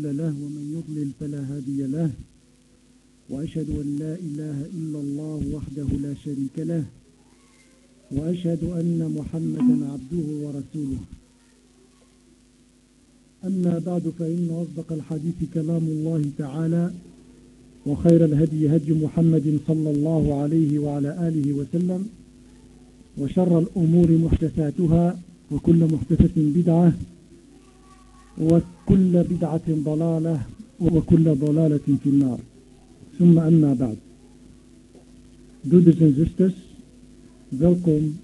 مضل له ومن يضلل فلا هادي له. وأشهد أن لا إله إلا الله وحده لا شريك له. وأشهد أن محمدا عبده ورسوله. أما بعد فإن أصدق الحديث كلام الله تعالى وخير الهدي هدي محمد صلى الله عليه وعلى آله وسلم وشر الأمور محدثاتها وكل محدثة بدعة وكل بدعة ضلالة وكل ضلالة في النار ثم أما بعد Broeders en zusters, welkom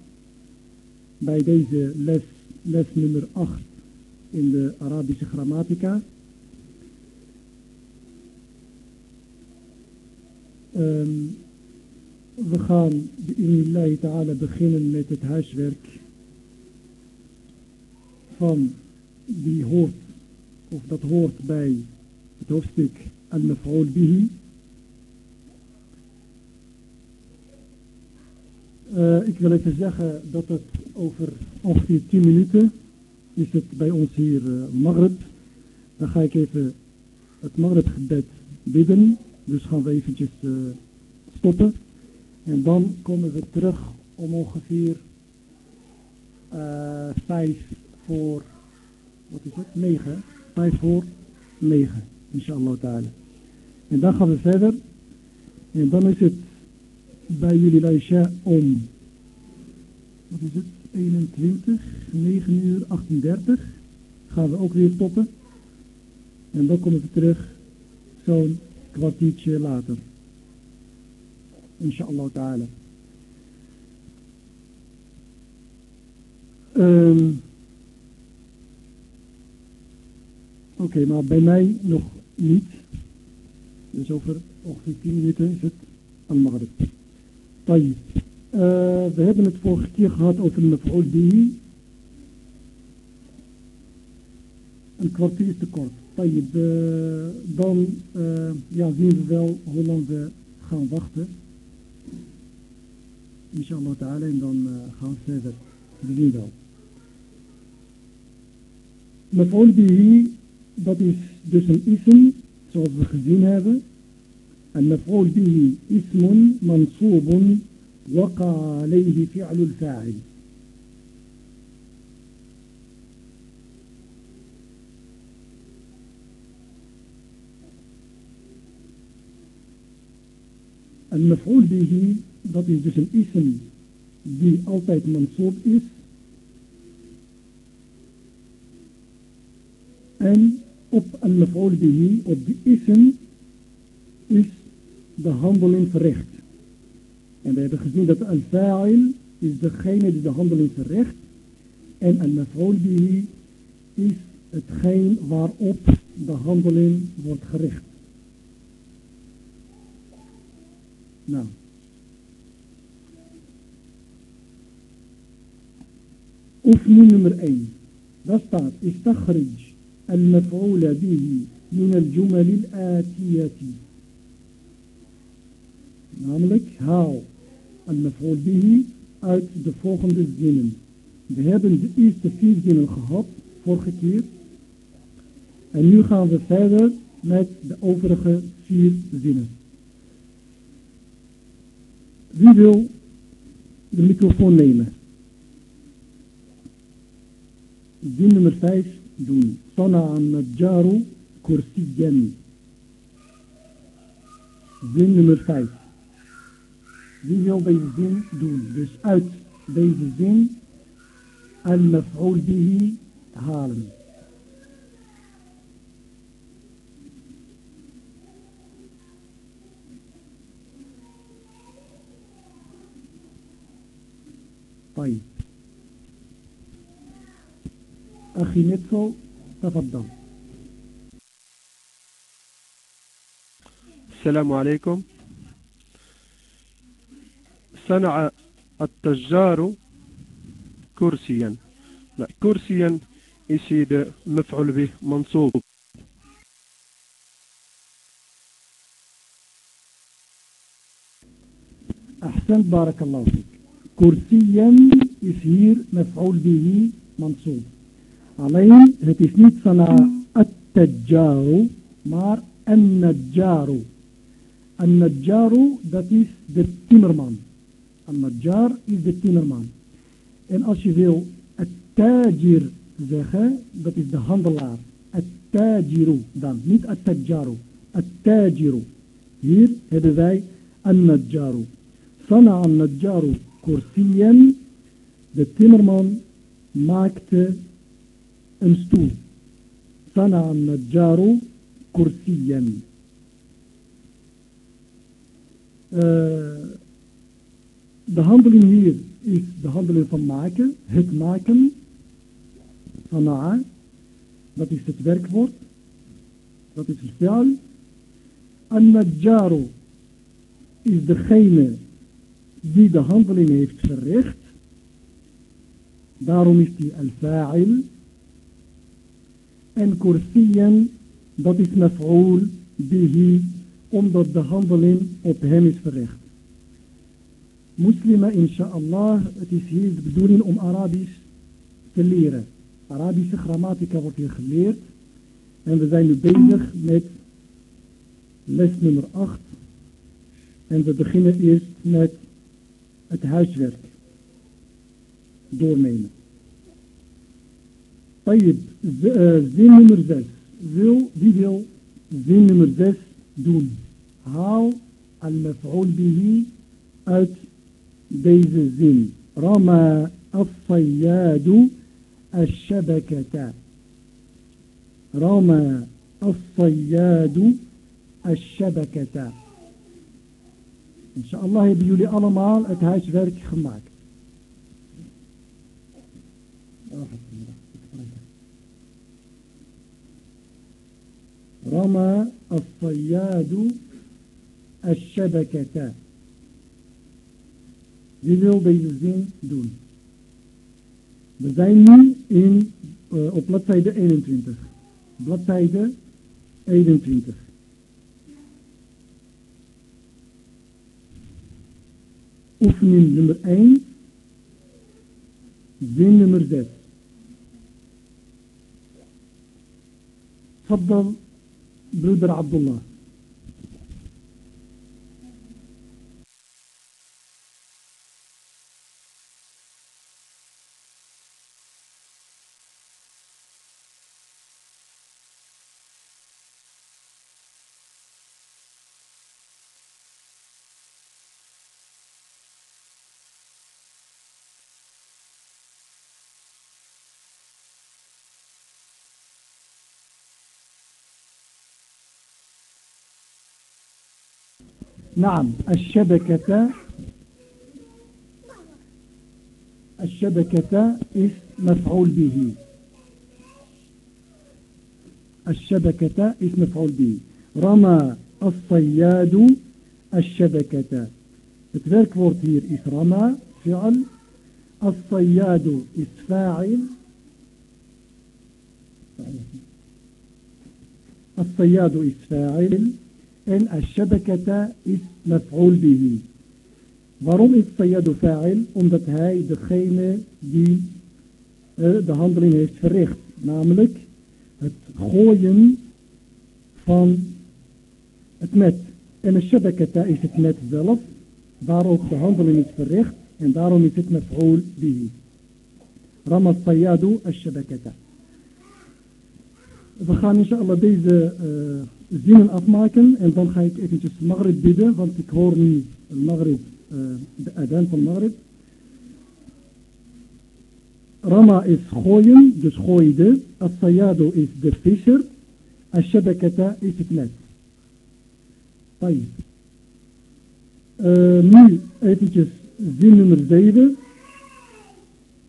bij deze les, les nummer 8 in de Arabische grammatica. Um, we gaan bi'inillahi ta'ala beginnen met het huiswerk van die hoort, of dat hoort bij het hoofdstuk al-maf'ul bihi. Uh, ik wil even zeggen dat het over ongeveer 10 minuten is het bij ons hier uh, Maghrib. Dan ga ik even het Maghrib gebed bidden. Dus gaan we eventjes uh, stoppen. En dan komen we terug om ongeveer uh, vijf voor, wat is het, negen. Vijf voor negen, inshallah ta'ala. En dan gaan we verder. En dan is het bij jullie Laisha om, wat is het, 21, 9 uur 38. Gaan we ook weer stoppen. En dan komen we terug zo'n kwartiertje later. Inshallah ta'ala. Um, Oké, maar bij mij nog niet. Dus over ongeveer 10 minuten is het al-Maghrib. Uh, we hebben het vorige keer gehad over maf'ul bihi. Een kwartier te kort. Tayyip. Dan uh, ja, zien we wel hoe lang we gaan wachten. Inshallah ta'ala. En dan gaan we verder. We zien wel. Maf'ul bihi, dat is dus een ism, zoals we gezien hebben. En maf'ul bihi ismun mansubun وقع عليه فعل الفاعل المفعول به dat is dus een ism die altijd mansoob is en op een mevrouw die op de ism, is de handeling verricht. En we hebben gezien dat al-fa'il is degene die de handeling verricht. En al-maf'ul is hetgeen waarop de handeling wordt gericht. Nou. Oefening nummer 1. Dat staat, is istakhrij. المفعول به من الجمل الآتية. Namelijk, haal al-maf'ul bihi uit de volgende zinnen. We hebben de eerste vier zinnen gehad, vorige keer. En nu gaan we verder met de overige vier zinnen. Wie wil de microfoon nemen? Zin nummer 5 دون صنع النجار كرسيا. زين نمبر 5 زين يوم بيز زين دون. بس أت بيز زين. المفعول به هارم. طيب. أخي نتفو تفضل. السلام عليكم. صنع التجار كرسيا. لا كرسيا يسيد مفعول به منصوب. أحسنت بارك الله فيك. كرسيا يصير مفعول به منصوب. عليهم هتي سميت صنع التجار مار النجار. النجار داتيس ذا تيمرمان النجار از ذا تيمرمان ان اس يو التاجر زخا ذات از ذا هاندلر التاجر دان نيت التجارو التاجر. هير هذا زي النجار. صنع النجار كرسيا. ذا تيمرمان ماكت een stoel. An-najjaru kursiyan. Uh, de handeling hier is de handeling van maken, het maken, sana'a, dat is het werkwoord, dat is het fi'al. An-najjaru is degene die de handeling heeft verricht. Daarom is die al-fa'il. En kursiyan, dat is maf'ul bihi, omdat de handeling op hem is verricht. Moslimen, inshallah, het is hier de bedoeling om Arabisch te leren. Arabische grammatica wordt hier geleerd. En we zijn nu bezig met les nummer 8. En we beginnen eerst met het huiswerk doornemen. طيب آه، زين نمبر ذات زو ديديو زين نمبر ذات دون. هاو المفعول به ات بيز الزين رمى الصياد الشبكة. رمى الصياد الشبكة. إن شاء الله يبيو لي ألمال أتهاش فارك خماك واحد رمى الصياد الشبكة Wie wil deze zin doen? We zijn nu in, uh, op bladzijde 21. Bladzijde 21. Oefening nummer 1. Zin nummer 6. تفضل برودر عبد الله نعم الشبكة الشبكة اسم مفعول به الشبكة اسم مفعول به رمى الصياد الشبكة werkwoord hier is rama, fi'al. الصياد is fa'il. الصياد is fa'il. en Ashabakata is maf'ul bihi. Waarom is Sayyadu fa'il? Omdat hij degene die eh, de handeling heeft verricht. Namelijk het gooien van het net. En de is het net zelf, waarop de handeling is verricht. En daarom is het maf'ul bihi. Ramat Sayyadu al-shabakata. We gaan inshallah deze uh, zinnen afmaken en dan ga ik eventjes Maghrib bidden, want ik hoor nu Maghrib, uh, de adem van Maghrib. Rama is gooien, dus gooide. As-sayadu is de visser. As-shabakata is het net. طيب. Uh, nu eventjes zin nummer 7.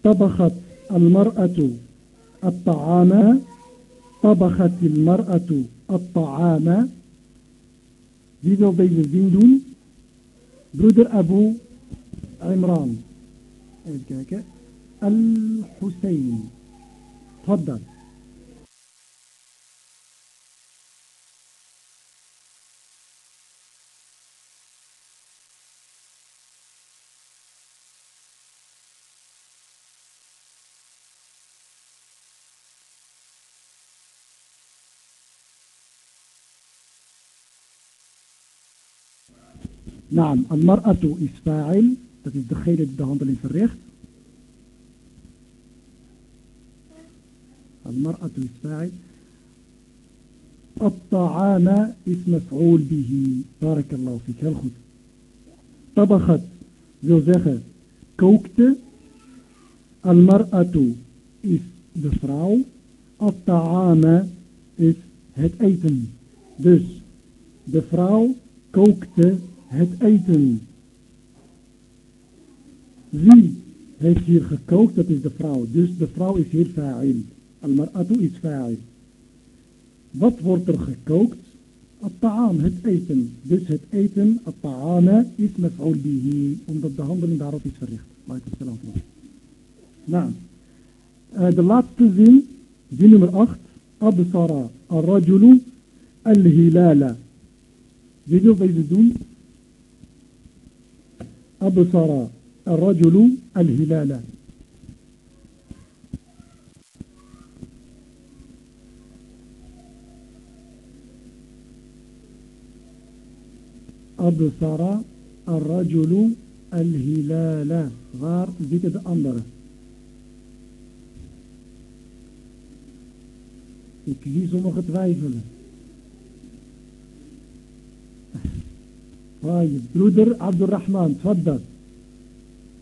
طبخت المرأة الطعام طبخت المرأة الطعام Wie wil deze zin doen? Broeder Abu Imran. Even kijken. Al-Hussein. تفضل Naam, al-mar'atu is fa'il. Dat is degene die de handeling verricht. Al-mar'atu is fa'il. الطعام is مفعول به بارك الله فيك heel goed طبخت wil zeggen kookte المرأة is de vrouw الطعام is het eten dus de vrouw kookte het eten. Wie heeft hier gekookt? Dat is de vrouw. Dus de vrouw is hier fa'il. Al-mar'atu is fa'il. Wat wordt er gekookt? At-ta'am, het eten. Dus het eten, at-ta'ama, is maf'ul bihi. Omdat de handeling daarop is verricht. Laat Nou, eh, de laatste zin, zin nummer 8. Absara, ar-rajulu, al-hilala. Wil je wat doen? أبصر الرجل الهلال. أبصر الرجل الهلال. غار زيتد أندر اكليزو مغتفايفل طيب. برودر عبد الرحمن تفضل.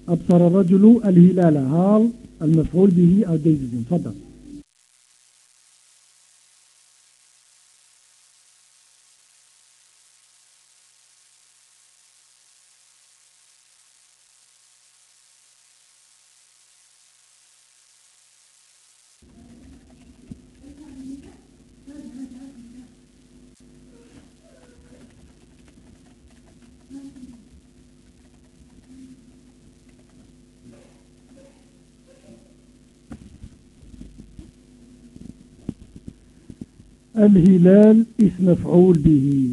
أبصر الرجل الهلال هال المفعول به أو ديزين تفضل. الهلال اسم مفعول به.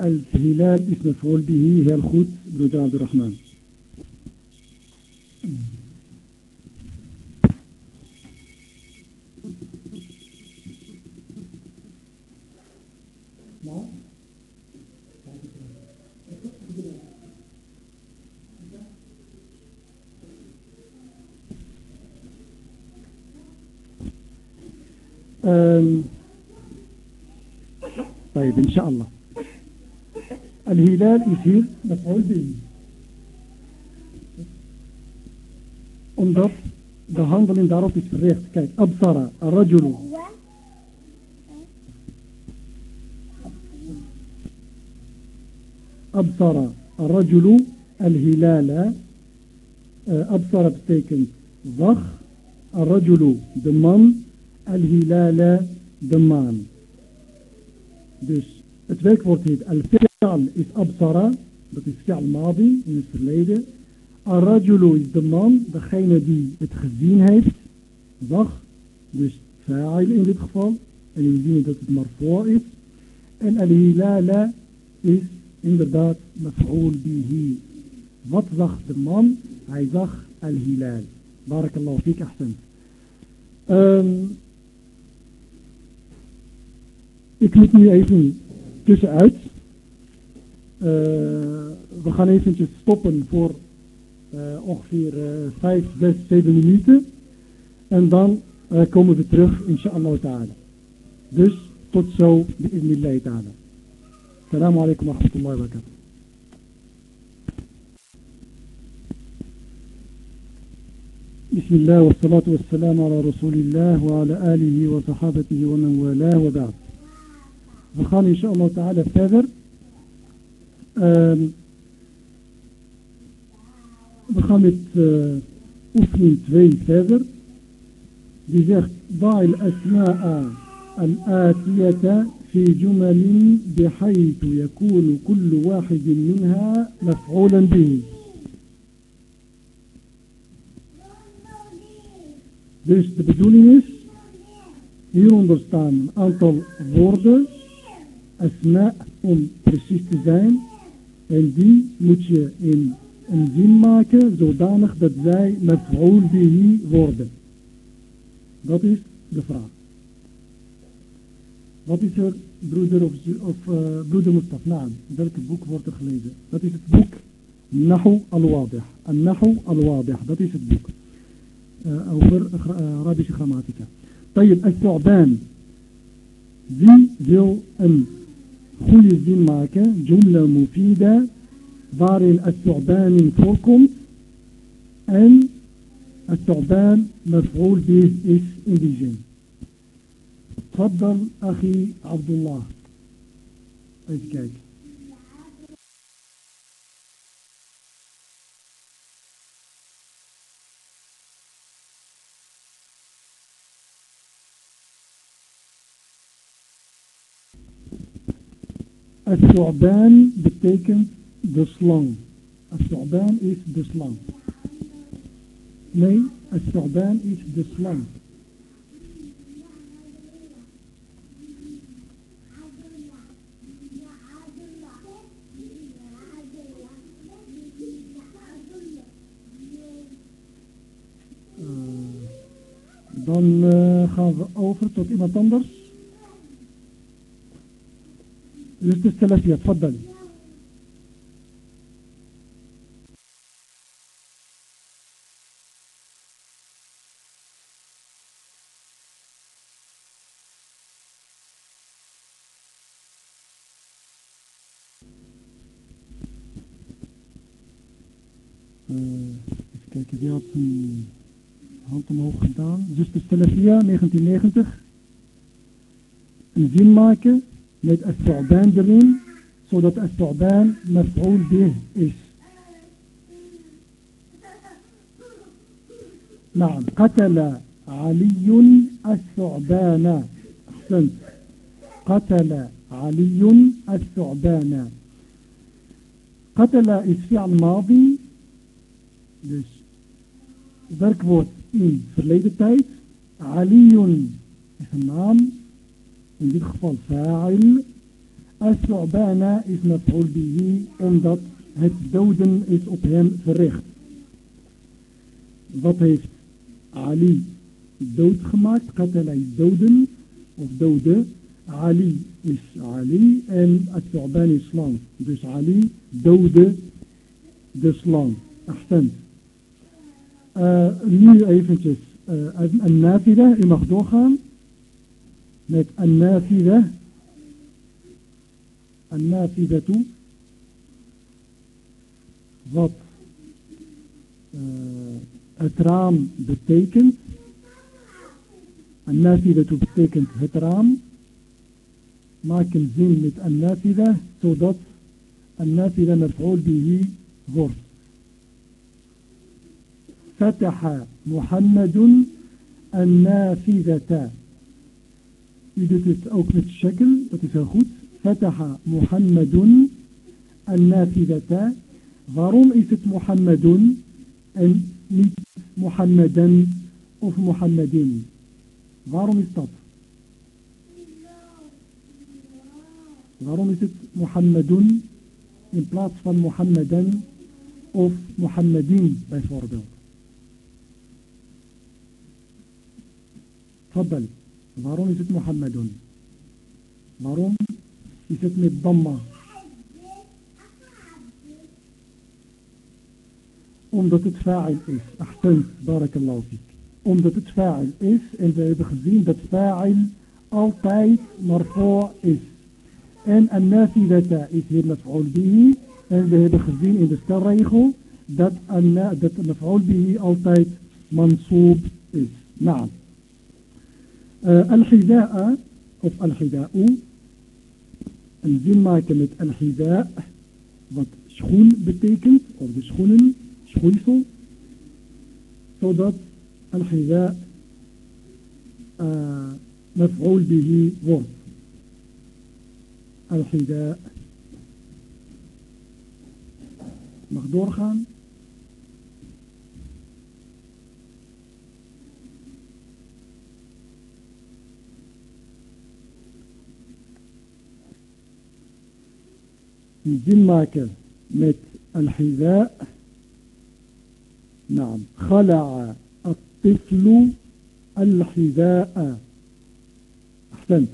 الهلال اسم مفعول به. هي الخط بن عبد الرحمن Um, طيب إن شاء الله الهلال يصير مفعول به omdat de handeling daarop is verricht. Kijk, absara, rajulu. Absara, rajulu, al-hilala. Absara betekent zag. Rajulu, de man. Al-hilala, de maan. Dus het werkwoord heet al-fi'al is absara, dat is fi'al madi in het verleden. Ar-rajulu is de man, degene die het gezien heeft, zag, dus fa'il in dit geval. En we zien dat het marfu' is. En al-hilala is inderdaad maf'ul bihi. Wat zag de man? Hij zag al-hilal. Barakallahu fiek, ahsan. Um, Ik moet nu even tussenuit. Uh, we gaan eventjes stoppen voor uh, ongeveer uh, 5, 6, 7 minuten. En dan komen we terug, inshallah ta'ala. Dus tot zo, bi'idnillahi ta'ala. Assalamu alaikum wa rahmatullahi wa barakatuh. بسم الله والصلاة والسلام على رسول الله وعلى آله وصحابته ومن والاه وبعد We gaan inshallah ta'ala verder. Um, we gaan met uh, oefening 2 verder. Die zegt, ضع الأسماء الآتية في جمل بحيث يكون كل واحد منها مفعولا به. Dus de bedoeling is, hieronder staan een aantal woorden asma om precies te zijn. En die moet je in een zin maken zodanig dat zij met bihi worden. Dat is de vraag. Wat is er, broeder, of, of uh, broeder Mustafa, welke boek wordt er gelezen? Dat is het boek Nahu al-Wadih. Nahu al-Wadih, dat is het boek. Eh, over eh, Arabische grammatica. Tayyip al-Su'ban. Wie wil een كل معك جملة مفيدة ضار الثعبان فوقكم أن الثعبان مفعول به is إنديجين تفضل أخي عبد الله. Even. As-Su'ban betekent de slang. As-Su'ban is de slang. Nee, As-Su'ban is de slang. Eh, dan eh, gaan we over tot iemand anders. Dus de Salafia, تفضل. Eh, even kijken, wie had een hand omhoog gedaan? Dus de Salafia, 1990. Een zin maken met الثعبان erin, zodat الثعبان مفعول به is. نعم قتل علي الثعبان أحسنت قتل علي الثعبان قتل is فعل ماضي dus werkwoord in verleden tijd. علي is een naam. Geval fa'il. As-su'bana is maf'ul bihi, omdat het doden is op hem verricht. Wat heeft Ali doodgemaakt? Qatala is doden, of dode. Ali is Ali en as-su'ban is slang. Dus Ali doodde de slang. Ahsend. Uh, nu eventjes uh, een nafida, u mag doorgaan النافذة النافذة ضط آه، أترام بالتيكنت النافذة بالتيكنت هترام ماكن زين مت النافذة صدت النافذة مفعول به غرف فتح محمد النافذة. U doet het ook met shekel, dat is heel goed. Fataha Muhammadun al-nafidata. Waarom is het Muhammadun en niet Muhammadan of Muhammadin? Waarom is dat? Waarom is het Muhammadun in plaats van Muhammadan of Muhammadin bijvoorbeeld? تفضل Waarom is het Mohammedun? Waarom is het met Damma? Omdat het fa'il is. Ahsan, barakallahu fiek. Omdat het fa'il is en we hebben gezien dat fa'il altijd marfu' is. En an-nafidata is hier maf'ul bihi. En we hebben gezien in de stelregel dat dat maf'ul bihi altijd mansoob is. Naam. Uh, al-hida'a of al-hida'u een zin maken met al-hida' wat schoen betekent of de schoenen, schoeisel zodat al-hida' uh, maf'ul bihi wordt al-hida' mag doorgaan een zin maken met الحذاء نعم خلع الطفل الحذاء أحسنت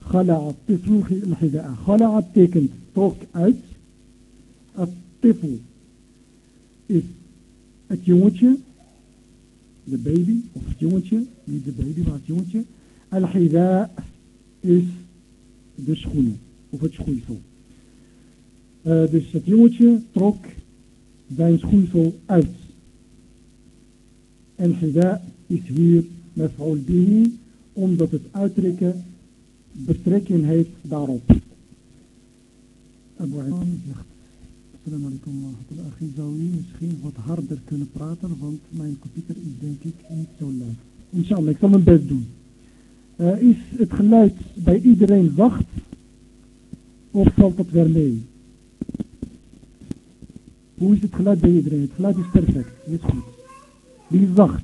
خلع الطفل الحذاء خلع betekent trok uit الطفل is het jongetje de baby of het jongetje niet de baby maar het jongetje al-hida is de schoen of het schoeisel uh, dus het jongetje trok zijn schoeisel uit en hida is hier mef'ul bihi omdat het uittrekken betrekking heeft daarop. Abu Imam zegt, Assalamu alaikum wa rahmatullahi zou u misschien wat harder kunnen praten, want mijn computer is denk ik niet zo luid. Inshallah, ik zal mijn best doen. Uh, is het geluid bij iedereen zacht of valt dat weer mee? Hoe is het geluid bij iedereen? Het geluid is perfect. Het is goed. Die is zacht.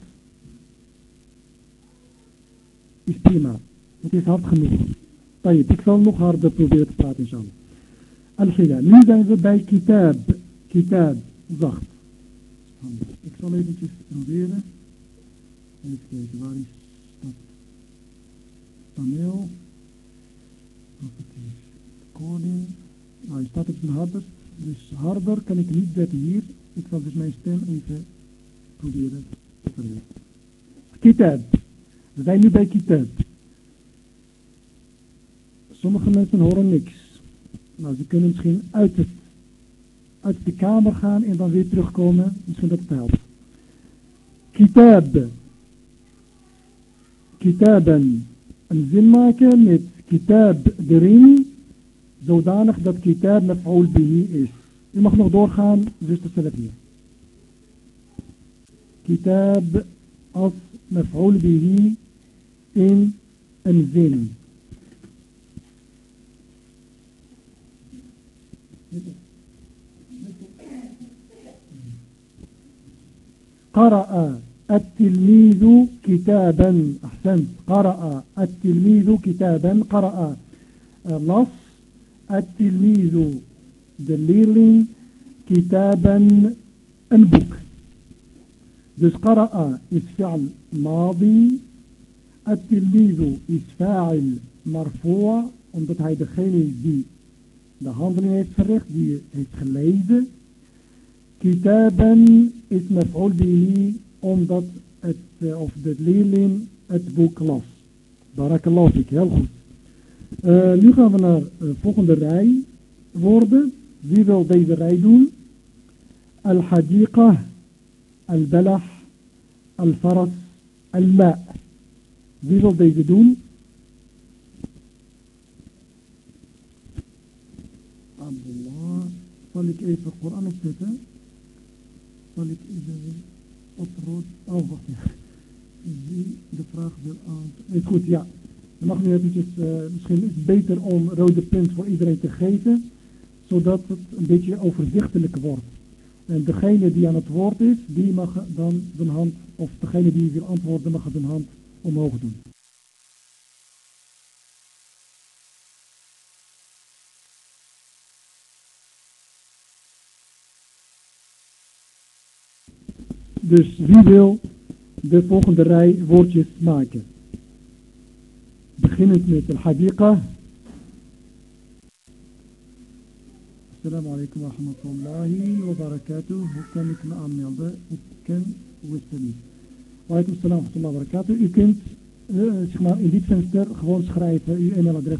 Is prima. Het is hard genoeg. Tayyip, ik zal nog harder proberen te praten inshallah. al Nu zijn we bij kitab. Kitab. Zacht. Ik zal eventjes proberen. Even kijken, waar is dat paneel? Of het is coding. Ah, hij staat op zijn harder. Dus harder kan ik niet zetten hier. Ik zal dus mijn stem even proberen te verwerken. Kitab. We zijn nu bij kitab. Sommige mensen horen niks. Nou, ze kunnen misschien uit, uit de kamer gaan en dan weer terugkomen. Misschien dat het helpt. Kitab. Kitaben. Een zin maken met kitab erin. Zodanig dat kitab maf'ul bihi is. U mag nog doorgaan, zuster Salafia. Kitab als maf'ul bihi in een zin. قرأ التلميذ كتابا أحسنت قرأ التلميذ كتابا قرأ لص التلميذ de leerling كتابا een boek dus قرأ is فعل ماضي التلميذ is فاعل مرفوع omdat hij degene is die de handeling heeft verricht, die heeft gelezen. Kitaben is maf'ul bihi, omdat het, uh, of de leerling het boek las. Barakallahu fik, heel goed. Uh, nu gaan we naar de uh, volgende rij woorden. Wie wil deze rij doen? Al-hadiqa, al-balah, al-faras, al-ma. Wie wil deze doen? Abdullah. Zal ik even Koran opzetten? Zal ik even oprood... Oh, wacht. Wie de vraag wil aan... Is goed, ja. Mag nu. Uh, misschien is beter om rode punt voor iedereen te geven. Zodat het een beetje overzichtelijk wordt. En degene die aan het woord is, die mag dan zijn hand... Of degene die wil antwoorden, mag zijn hand omhoog doen. Dus wie wil de volgende rij woordjes maken? خيمة الحديقة. السلام عليكم ورحمة الله وبركاته. وكان يكون عمي وكان وسليم وعليكم السلام ورحمة الله وبركاته. يمكن شخما in dit venster gewoon schrijven uw e-mailadres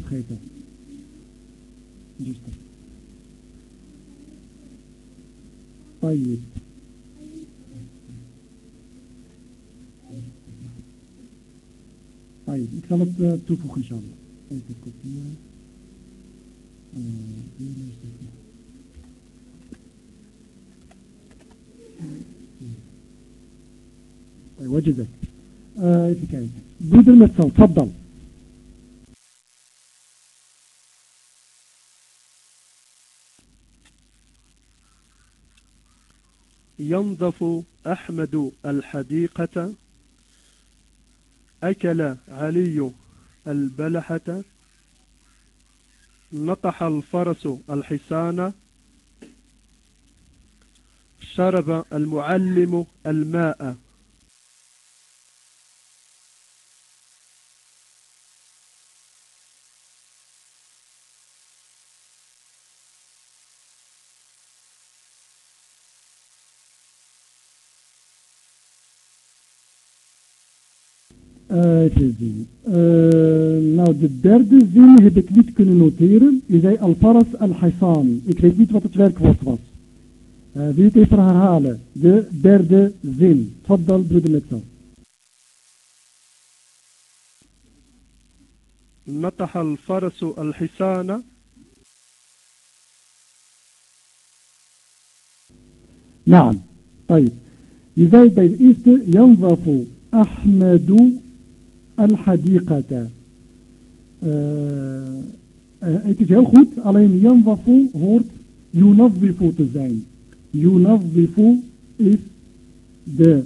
طيب. طيب ik zal het toevoegen inshallah. Even kopiëren. Uh, hier is het. طيب وجدت آه جود المثل تفضل ينظف أحمد الحديقة أكل علي البلحة نطح الفرس الحصان شرب المعلم الماء. الزين أه، نو دي الزين هي بتليت كن نوتيرن إزاي الفرس الحصان. إكريبيت وقت أه، تفرك وقت وقت دي تفرها هالة. دي درد الزين تفضل برد المكتب نطح الفرس الحصان. نعم. طيب. إذا بين إيست ينظف أحمد الحديقة uh, uh, het is heel goed, alleen yanwafu hoort yunazzifu te zijn. Yunazzifu is de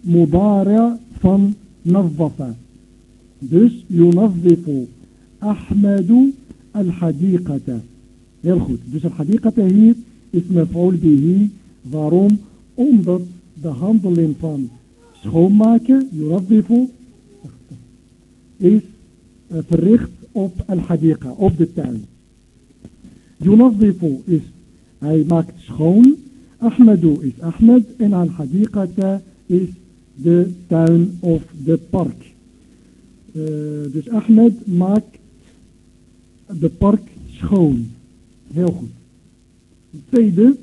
mudara van nazzafa. Dus yunazzifu Ahmadu al-hadiqata. Heel goed. Dus al-hadiqata hier is mef'ul bihi. Waarom? Omdat de handeling van schoonmaken, yunazzifu, is verricht op al-hadiqa, op de tuin. Yunazzifu is, hij maakt schoon. Ahmadu is Ahmed en al-hadiqata is de tuin of de park. Uh, dus Ahmed maakt de park schoon. Heel goed. Tweede,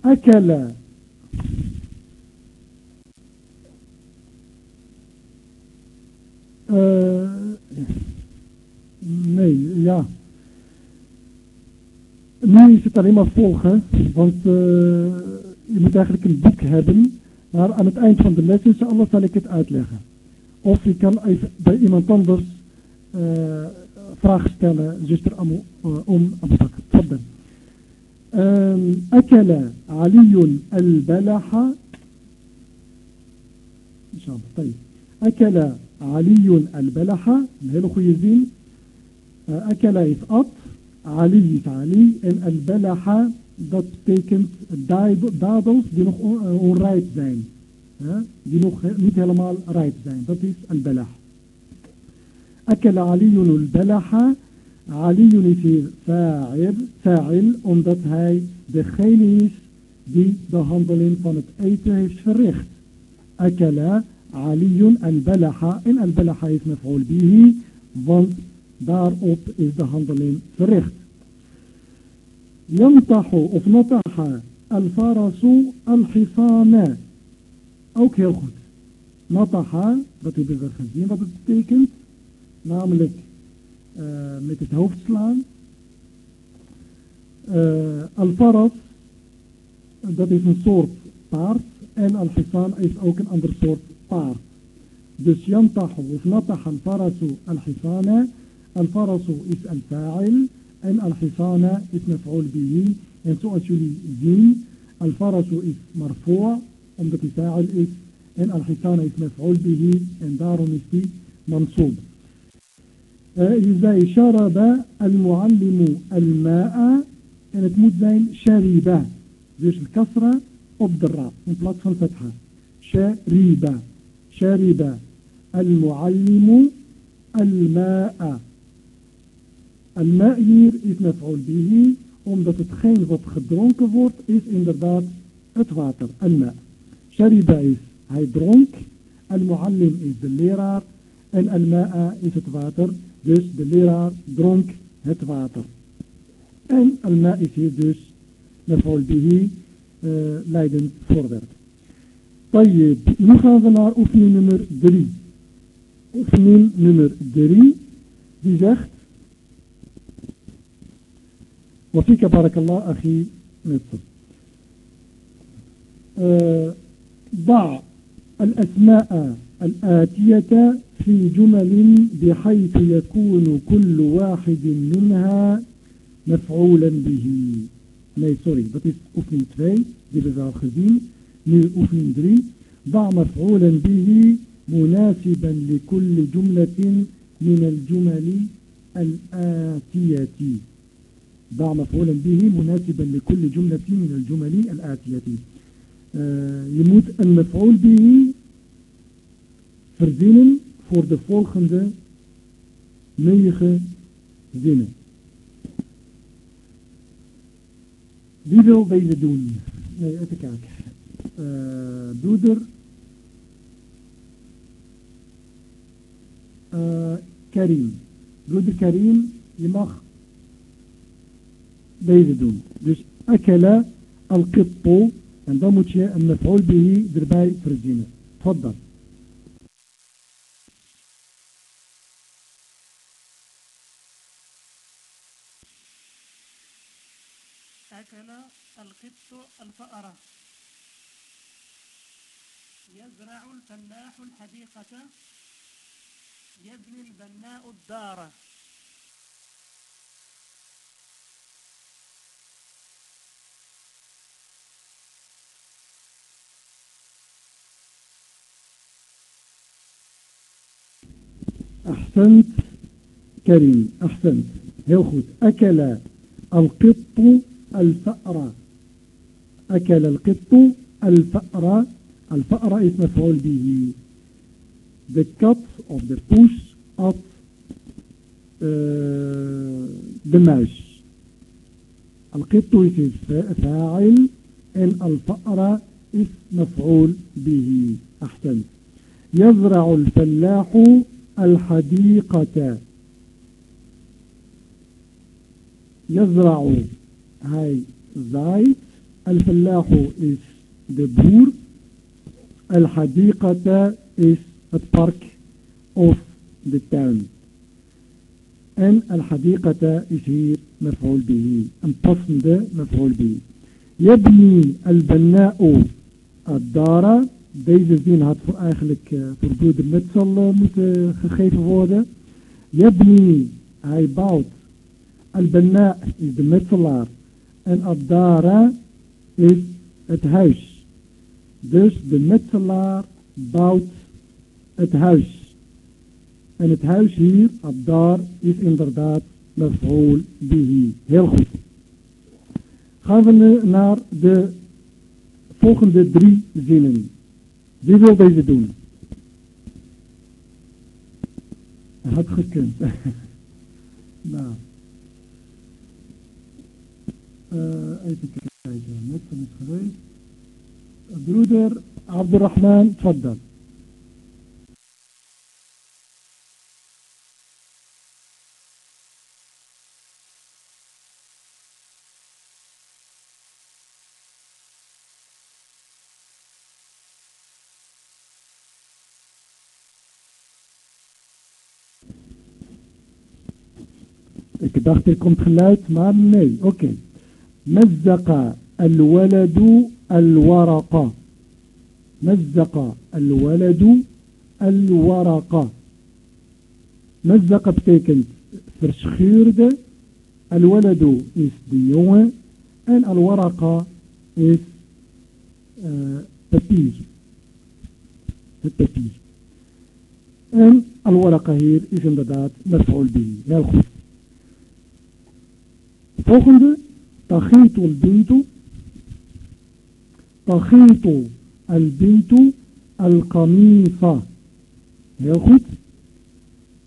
akala. Uh, nee, ja. Nu is het alleen maar volgen, want uh, je moet eigenlijk een boek hebben. Maar aan het eind van de les, inshallah, zal ik het uitleggen. Of je kan even bij iemand anders uh, vragen stellen, zuster Amu, uh, om Abu Bakr. Tfadden. Um, أكل علي البلح إن شاء الله طيب أكل علي البلحة نهيل خيزين أكل إسقط علي علي إن البلحة دات تيكن دادلز دي نوخ اون رايت زين. دي نوخ نيت هلمال رايت زين. دات إس البلح. أكل علي البلحة علي في فاعل فاعل. أمدت هاي دخيل إيش دي دهاندلين فانت ايتو هيش فريخت. أكل أكل Aliyun al-Balaha. En al-Balaha is mef'ul bihi, want daarop is de handeling verricht. Yantahu of nataha al-farasu al-hisana. Ook heel goed. Nataha, dat hebben we gezien wat het betekent. Namelijk eh, met het hoofd slaan. Eh, Al-Faras, dat is een soort paard. En Al-Hisan is ook een ander soort الحصار جس ينطح نطح الفرس الحصان الفرس اسم الفاعل ان الحصان اسم مفعول به. ان سؤالي زين الفرس اسم مرفوع ان فاعل اسم ان الحصان اسم مفعول به ان دار مستي منصوب. إذا شرب المعلم الماء ان تموت زين شريبه جيش الكسرة وبدرة ان بلاط فتحة. شريبه Shariba al-muallimu al-ma'a. Al-ma' hier is maf'ul bihi omdat hetgeen wat gedronken wordt is inderdaad het water. Al-ma'. Shariba is hij dronk. Al-muallim is de leraar. En al-ma'a is het water. Dus de leraar dronk het water. En al-ma' is hier dus mef'ul bihi uh, leidend voorwerp. طيب نخاف نار أثنين نمر دري. أثنين نمر دري دي زخت وفيك بارك الله أخي نصر. أه، ضع الأسماء الآتية في جمل بحيث يكون كل واحد منها مفعولا به. ماي سوري بطيس أفني تفاي دي بزار خزين من أفندري ضع مفعولا به مناسبا لكل جملة من الجمل الآتية. ضع مفعولا به مناسبا لكل جملة من الجمل الآتية. آه، يموت المفعول به فرزين فور ذا فولخند ميخ زين Wie wil deze doen? آه، دودر. آه، كريم. دودر كريم يمخ بيزدون دوش أكل القط عندما المفعول به درباي فرزينة. تفضل. الفلاح الحديقة يبني البناء الدار. أحسنت. كريم أحسنت. heel أكل القط الفأرة أكل القط الفأرة الفأرة is مفعول به the cat of the poes at uh, de muis القط is فاعل en الفأرة is مفعول به أحسنت يزرع الفلاح الحديقة يزرع هاي زايد الفلاح is boer الحديقة is het park of de tuin en الحديقة is hier مفعول به een passende مفعول به يبني البناء الدار deze zin had voor eigenlijk uh, voor broeder Metsel uh, moeten gegeven worden. Yabni, hij bouwt. Al-Banna is de metselaar. En Ad-Dara is het huis. Dus de metselaar bouwt het huis. En het huis hier, Ad-Dar, is inderdaad maf'ul bihi. Heel goed. Gaan we nu naar de volgende drie zinnen. Wie wil deze doen? Hij had gekund. nou. Uh, even kijken. Net is geweest. Broeder Abdurrahman, tfaddal. Ik dacht er komt geluid, maar nee. Oké. Okay. مزق الولد الورقة مزق الولد الورقة مزق بتيكن فرشخير ده الولد إس ديوان أن الورقة إس بابير بابير أن الورقة هي إسم بدات مفعول به. يا أخوي فوقنده تخيط البنت Tagintu al-bintu al-kamisa. Heel goed.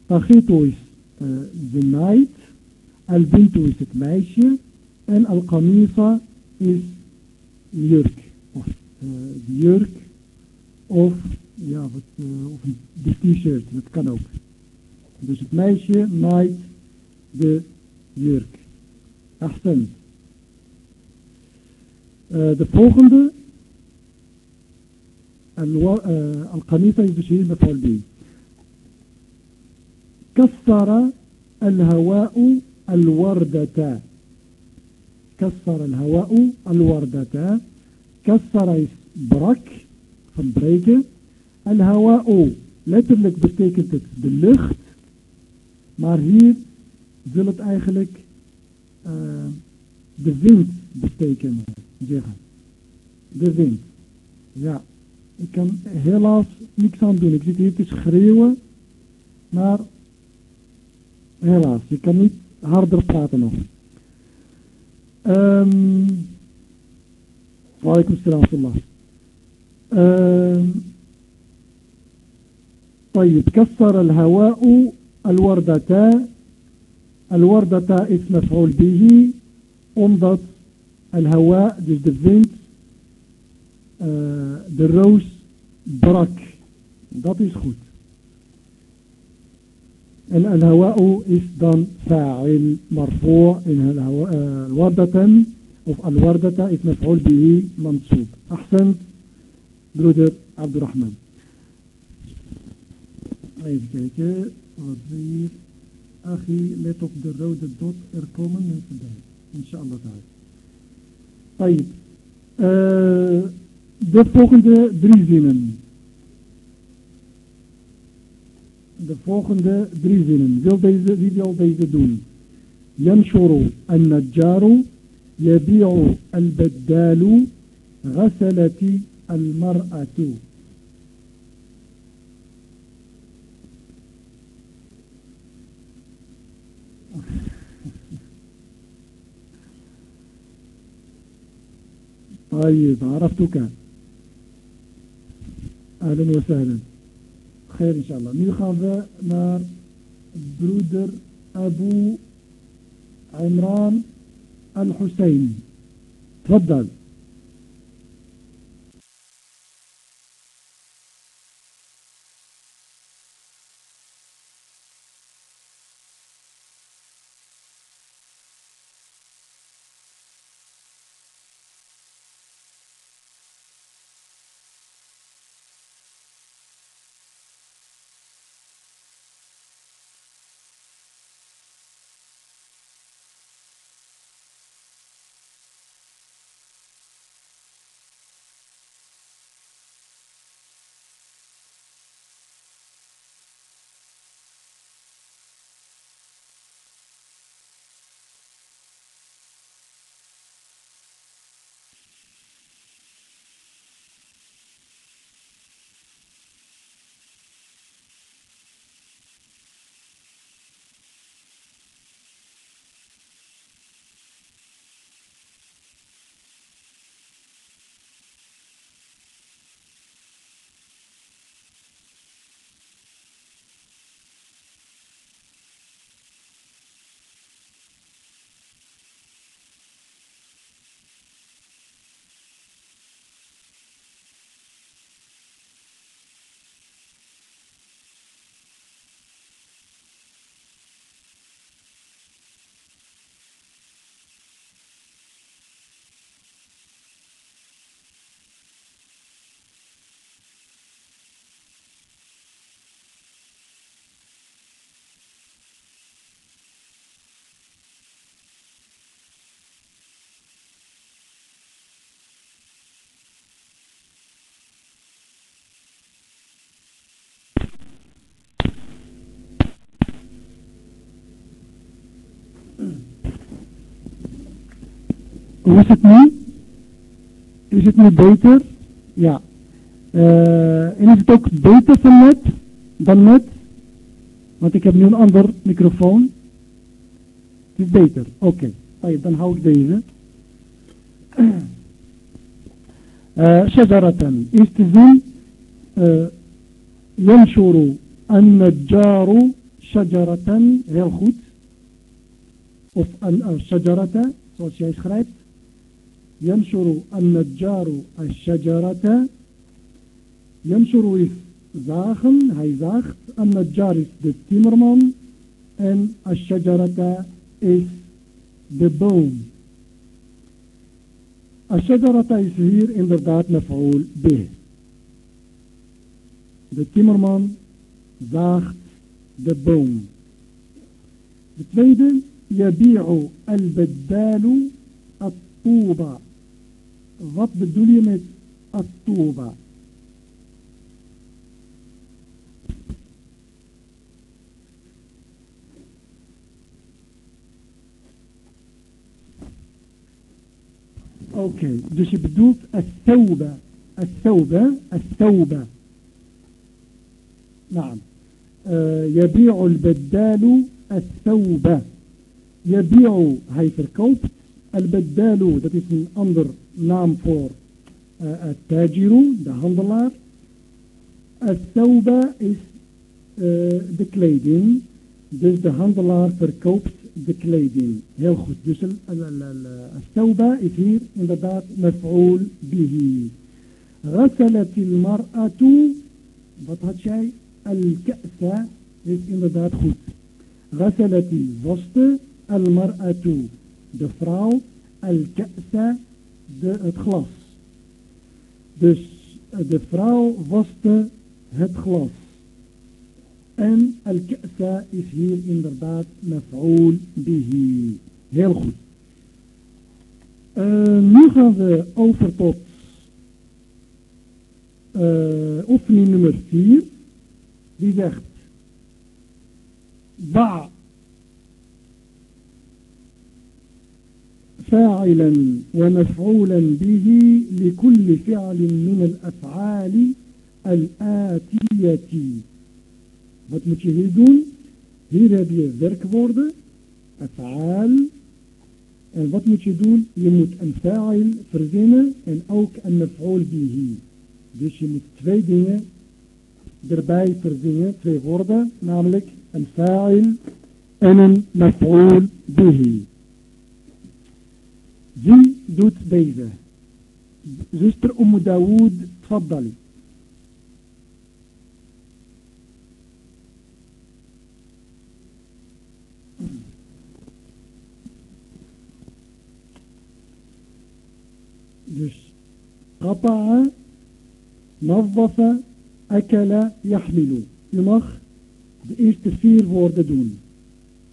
Tagintu is uh, de meid. Al-bintu is het meisje. En al-kamisa is jurk. Of uh, jurk. Of, ja, wat, uh, of de t-shirt. Dat kan ook. Dus het meisje maait de jurk. Achtend. Uh, de volgende ألو... آه، القميص يجب شيء مفعول به كسر الهواء الوردة. كسر الهواء الوردة. كسر برك فان بريك الهواء لا تملك بتكنت باللخت مار هي زلت ايخلك آه... بالزينت بتكنت جيها بالزينت Yeah. Ik kan helaas niks aan doen. Ik zit hier te schreeuwen, maar helaas, ik kan niet harder praten nog. Um, Walaikum salam طيب كسر الهواء الوردة الوردة اسم مفعول به omdat الهواء dus uh, de roos brak dat is goed En al-hawa'u is dan fa'il marfu' in al-wardatan of al-wardata is maf'ul bihi mansoob. Ahsend, broeder Abdurrahman. Even kijken, wat we hier. Achi, let op de rode dot, er komen mensen bij. Inshallah ta'ala. Tayyip. Uh, de volgende drie zinnen. De volgende drie zinnen. Wil deze, wie wil deze doen? ينشر النجار يبيع البدال غسلت المرأة طيب عرفتك أهلا وسهلا. خير إن شاء الله. ميخافا نار برودر أبو عمران الحسين. تفضل. Hoe is het nu? Is het nu beter? Ja. Uh, en is het ook beter van net dan net? Want ik heb nu een ander microfoon. Het is beter. Oké. Okay. Dan hou ik deze. Uh, شجرة eerste zin uh, ينشر النجار شجرة heel goed of الشجرة zoals jij schrijft ينشر النجار الشجرة ينشر إذ زاخن هاي زاخت النجار إذ دي تيمرمان إن الشجرة إذ دي بوم الشجرة إذ هير إن دردات مفعول به. دي تيمرمان زاخت دي بوم التويدة يبيع البدال الطوبة Wat bedoel je met at-tuba? Oké, okay, dus je bedoelt het-tauba. Het-tauba, het-tauba. نعم يبيع البدال الثوب يبيع hij verkoopt البدال dat is een ander voor uh, tajiru, de handelaar. Al-Tauba is uh, de kleding. Dus de handelaar verkoopt de kleding. Heel goed. Dus al-Tauba is hier inderdaad maf'ul bihi. غسلت المرأة wat had jij? الكأس is inderdaad goed. Ghasalati waste, al-mar'atu, de vrouw, al-ka'sa, de, het glas. Dus eh, de vrouw waste het glas. En al-ka'sa is hier inderdaad maf'ul bihi. Heel goed. Uh, nu gaan we over tot uh, oefening nummer 4. Die zegt ضع فاعلا ومفعولا به لكل فعل من الأفعال الآتية Wat moet je hier doen? Hier heb je werkwoorden, af'aal. En wat moet je doen? Je moet een fa'il verzinnen en ook een maf'ul bihi. Dus je moet twee dingen erbij verzinnen, twee woorden, namelijk een fa'il en een maf'ul bihi. Wie doet deze? Zuster Umm Dawood, tfaddali. Dus قطع نظف أكل يحمل je mag de eerste vier woorden doen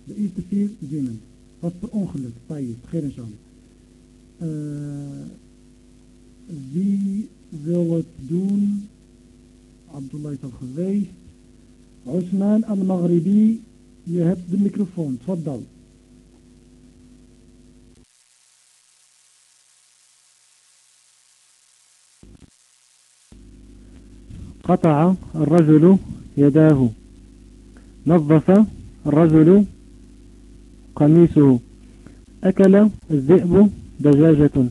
de eerste vier zinnen wat per ongeluk tayyip geen zin uh, wie wil het doen Abdullah is al geweest Osman al-Maghribi je hebt de microfoon tfaddal قطع الرجل يداه نظف الرجل قميصه أكل الذئب dat zet ik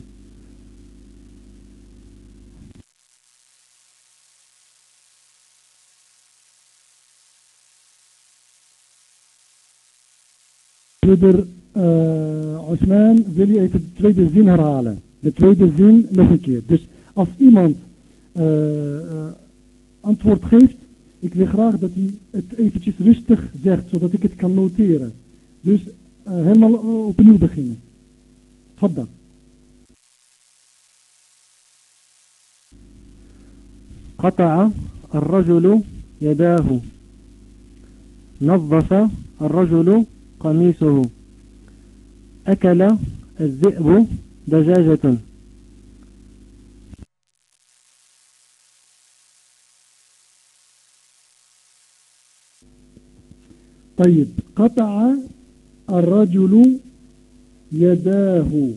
Broeder uh, Osman, wil je even de tweede zin herhalen? De tweede zin nog een keer. Dus als iemand eh, eh, antwoord geeft, ik wil graag dat hij het eventjes rustig zegt, zodat ik het kan noteren. Dus helemaal opnieuw beginnen. Fadda. قطع الرجل يداه. نظف الرجل قميصه. أكل الذئب دجاجة. طيب قطع الرجل يداه.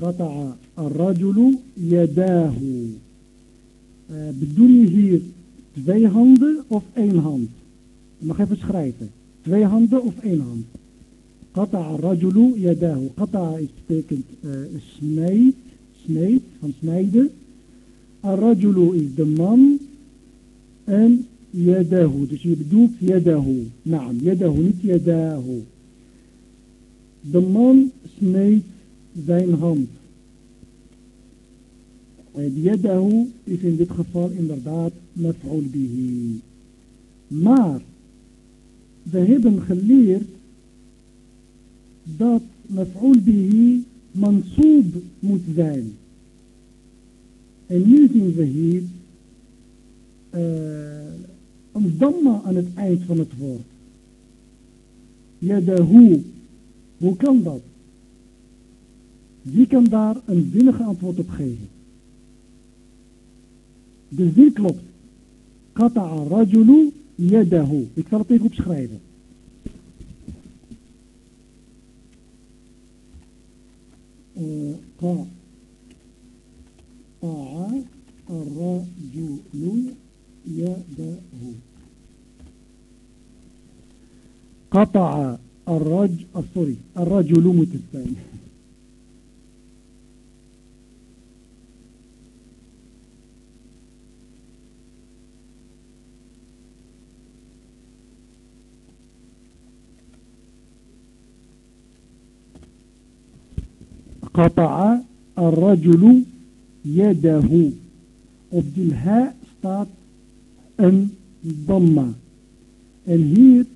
قطع الرجل يداه. Eh, bedoel je hier twee handen of één hand? Je mag even schrijven. Twee handen of één hand? Qata'a rajulu yadahu. Kata is betekent uh, snijd, snijd, van snijden. Ar-rajulu is de man. En yadahu, dus je bedoelt yadahu. Naam, yadahu, niet yadahu. De man sneed zijn hand. Eh, yadahu is in dit geval inderdaad maf'ul bihi. Maar we hebben geleerd dat maf'ul bihi mansoob moet zijn. En nu zien we hier eh, een damma aan het eind van het woord. Yadahu. Hoe kan dat? Wie kan daar een zinnige antwoord op geven? دوز دين قطع الرجل يده. أكثر طيقو بشخرا يده أه، قاع. الرجل يده. قطع الرج... آه، الرجل الرجل متستاني Kataa ar-rajulu yadahu. Op die ha staat een damma. En hier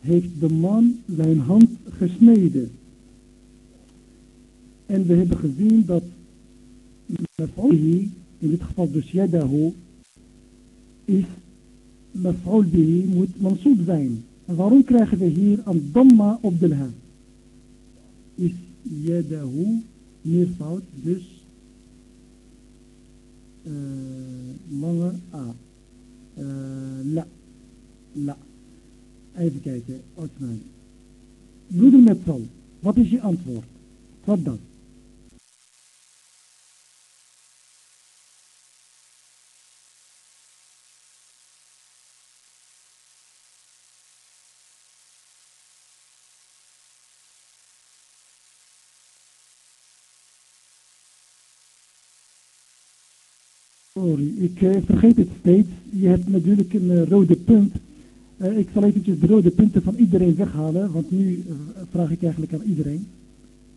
heeft de man zijn hand gesneden. En we hebben gezien dat maf'ulhi, in dit geval dus yadahu, is maf'ul moet mansoob zijn. En waarom krijgen we hier een damma op de ha? Is yadahu meervoud, dus uh, lange a. Uh, la. La. Even kijken, Osman. Broeder Metzal, wat is je antwoord? Wat dan? Sorry, ik uh, vergeet het steeds. Je hebt natuurlijk een uh, rode punt. Uh, ik zal eventjes de rode punten van iedereen weghalen, want nu vraag ik eigenlijk aan iedereen.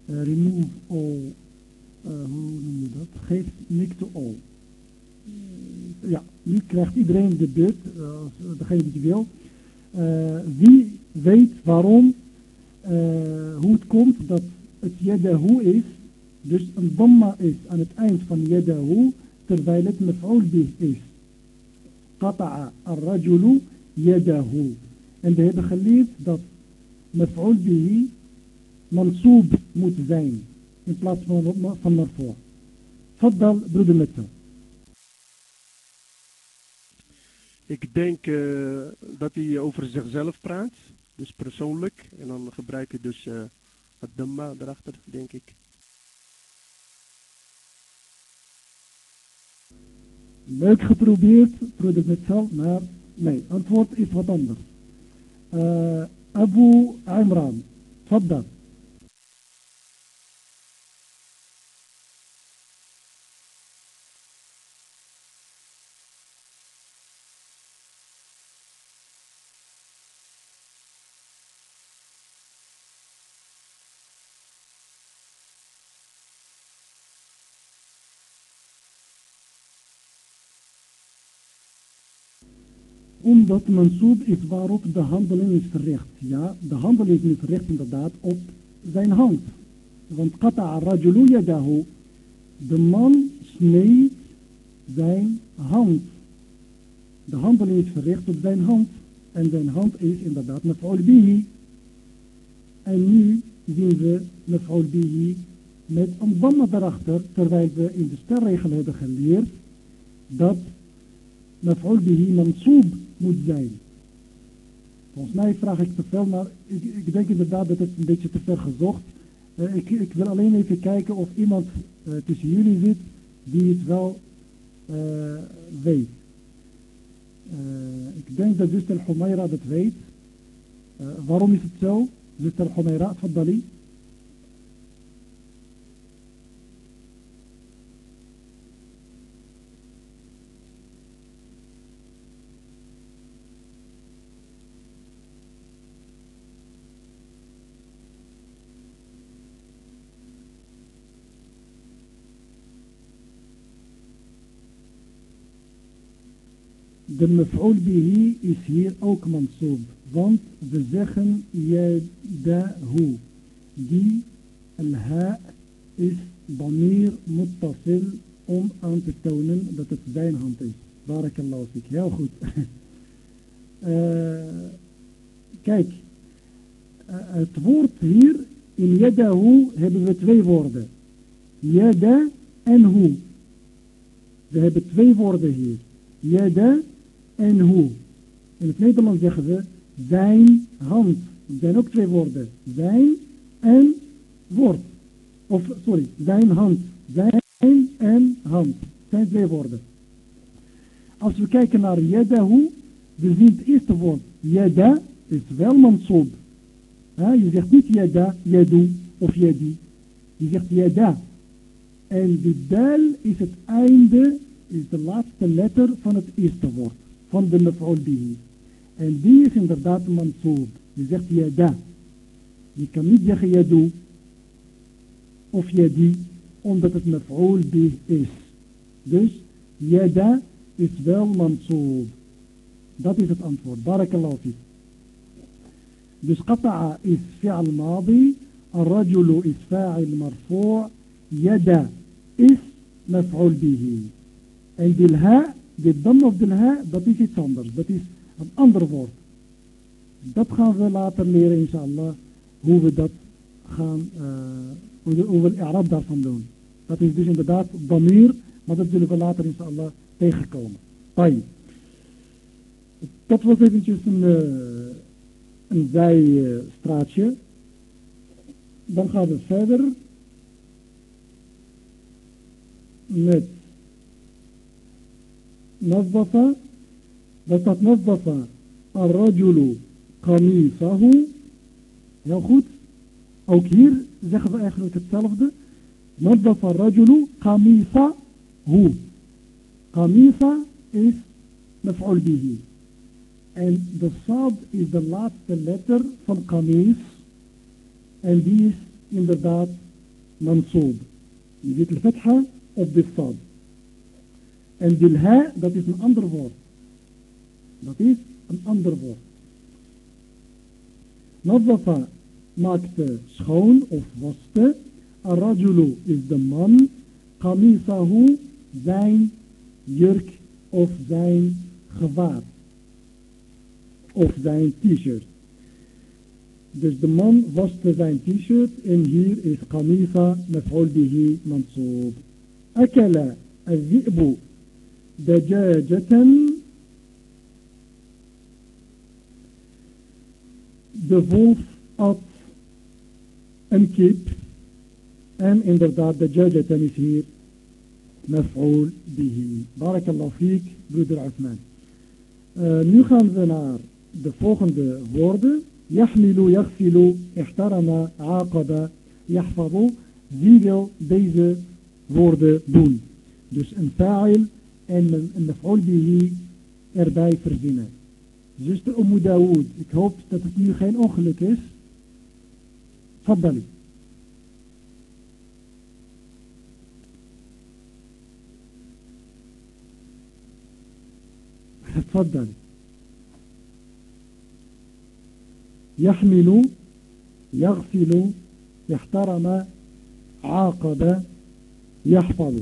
remove all, hoe noem je dat? Geef nick to all. ja, nu krijgt iedereen de beurt, degene die wil. wie weet waarom, hoe het komt dat het yadahu is, dus een damma is aan het eind van yadahu, terwijl het maf'ul bih is. Qata'a ar-rajulu yadahu. En we hebben geleerd dat maf'ul bihi mansoob moet zijn in plaats van, van marfu'. Faddal, broeder Metse. Ik denk uh, dat hij over zichzelf praat, dus persoonlijk. En dan gebruik ik dus uh, het damma erachter, denk ik. Leuk geprobeerd, broeder Metsal, maar nee, antwoord is wat anders. Uh, Abu Imran, dat? Omdat mansoob is waarop de handeling is verricht. Ja, de handeling is verricht inderdaad op zijn hand. Want qata'a rajulu yadahu. De man sneed zijn hand. De handeling is verricht op zijn hand. En zijn hand is inderdaad maf'ul bihi. En nu zien we maf'ul bihi met een damma erachter. Terwijl we in de sterregel hebben geleerd dat maf'ul bihi mansoob moet zijn. Volgens mij vraag ik te veel, maar ik, ik denk inderdaad dat het een beetje te ver gezocht. Uh, ik, ik, wil alleen even kijken of iemand uh, tussen jullie zit die het wel uh, weet. ik denk dat zuster Humaira dat weet. waarom is het zo? Zuster Humaira, Faddali. De maf'ul bihi is hier ook mansoob. Want we zeggen yadahu. Die al-ha is damir muttasil om aan te tonen dat het zijn hand is. Barakallahu fik. Heel goed. uh, kijk. Uh, het woord hier in yadahu hebben we twee woorden. Yada en hu. We hebben twee woorden hier. Yada en hoe. In het Nederlands zeggen we zijn hand. Er zijn ook twee woorden. Zijn en woord. Of, sorry, zijn hand. Zijn en hand. Zijn twee woorden. Als we kijken naar yadahu, we zien het eerste woord. Yada is wel mansoob. je zegt niet yada, yadu of yadi. Je zegt yada. En de dal is het einde, is de laatste letter van het eerste woord van de maf'ul bihi. En die is inderdaad mansoob. Je zegt yada. Je kan niet zeggen yadu of yadi, omdat het maf'ul bih is. Dus yada is wel mansoob. Dat is het antwoord. Barakallahu fiek. Dus qata'a is fi'al madi. الرجل is fa'il marfu' yada is bihi. En die ha, dit dam of de dat is iets anders. Dat is een ander woord. Dat gaan we later leren inshallah. Hoe we dat gaan, uh, hoe, het Arab daarvan doen. Dat is dus inderdaad damir, maar dat zullen we later inshallah tegenkomen. Tayyip. Dat was eventjes een, uh, een zijstraatje. Dan gaan we verder met نظف dat نظف الرجل قميصه heel goed ook hier zeggen we eigenlijk hetzelfde نظف الرجل قميصه قميصه is مفعول به en de sad is de laatste letter van qamis en die is inderdaad mansoob je ziet de fetha op de sad En dilha, dat is een ander woord. Dat is een ander woord. Nazafa maakte schoon of waste. Arajulu is de man. Kamisahu zijn jurk of zijn gewaad. Of zijn t-shirt. Dus de man waste zijn t-shirt en hier is kamisa met bihi mansoob. Akele, al-zi'bu دجاجة de wolf at een kip en inderdaad de jajatan is hier maf'ul bihi. Barakallahu fiek, broeder Uthman. Uh, nu gaan we naar de volgende woorden. Yahmilu, yaghsilu, ihtarama, aqaba, yahfadu. Wie wil deze woorden doen? Dus een fa'il en maf'ul bihi erbij verzinnen. Zuster Ummu Dawood, ik hoop dat het nu geen ongeluk is. Faddali. تفضل يحمل يغسل يحترم عاقب يحفظ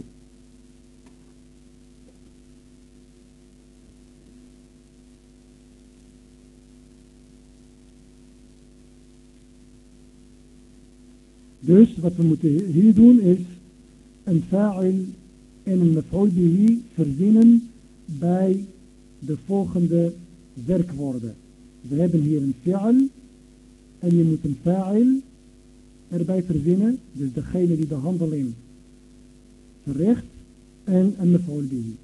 Dus wat we moeten hier doen is een fa'il en een maf'ul bihi verzinnen bij de volgende werkwoorden. We hebben hier een fi'al en je moet een fa'il erbij verzinnen. Dus degene die de handeling verricht en een maf'ul bihi.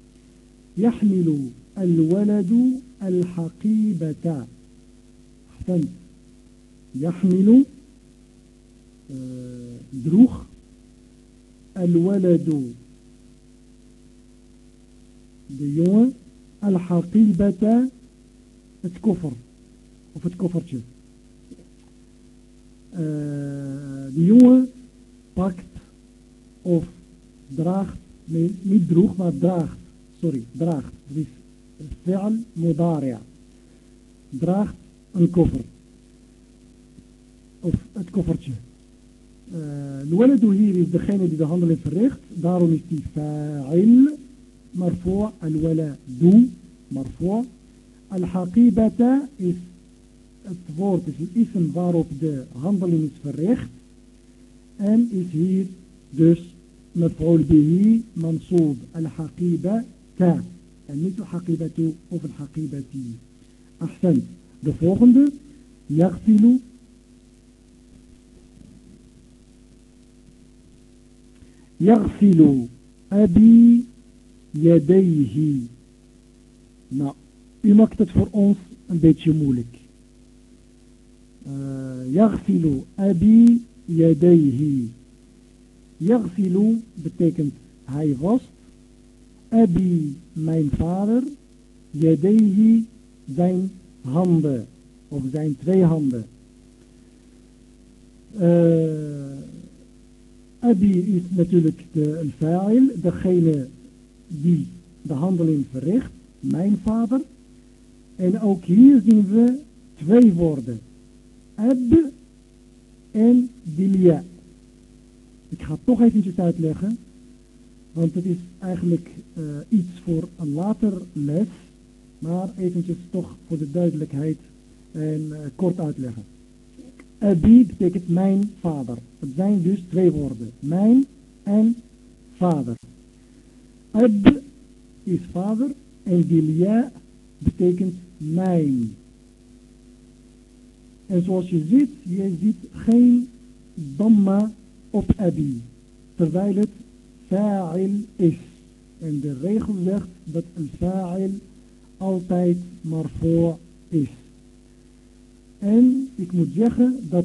يحمل الولد الحقيبة أحسنت يحمل دروخ الولد ديون الحقيبة تكفر وفتكفر شيء آه، ديون باكت اوف دراخت مي دروخ ما دراخت. سوري دراخت. فعل مضارع. دراخت الكفر. اوف الكفر شيء الولد hier is degene die de handeling verricht. Daarom is die fa'il marfu' al-waladu marfu' al-haqibata is het woord, is het ism waarop de handeling is verricht. En is hier dus maf'ul bihi mansoob al-haqibata. En niet al-haqibatu of al-haqibati. Ahsan. De volgende. Yaghsilu يغسل أبي يديه nou u maakt het voor ons een beetje moeilijk uh, يغسل أبي يديه يغسل betekent hij wast Abi mijn vader يديه zijn handen of zijn twee handen uh, Abi is natuurlijk de fa'il, degene die de handeling verricht, mijn vader. En ook hier zien we twee woorden. Ab en dilia. Ik ga toch eventjes uitleggen. Want het is eigenlijk uh, iets voor een later les. Maar eventjes toch voor de duidelijkheid en uh, kort uitleggen. Abi betekent mijn vader. Het zijn dus twee woorden. Mijn en vader. Ab is vader en dilia betekent mijn. En zoals je ziet, je ziet geen damma op abi. Terwijl het fa'il is. En de regel zegt dat een fa'il altijd marfu' is. En ik moet zeggen dat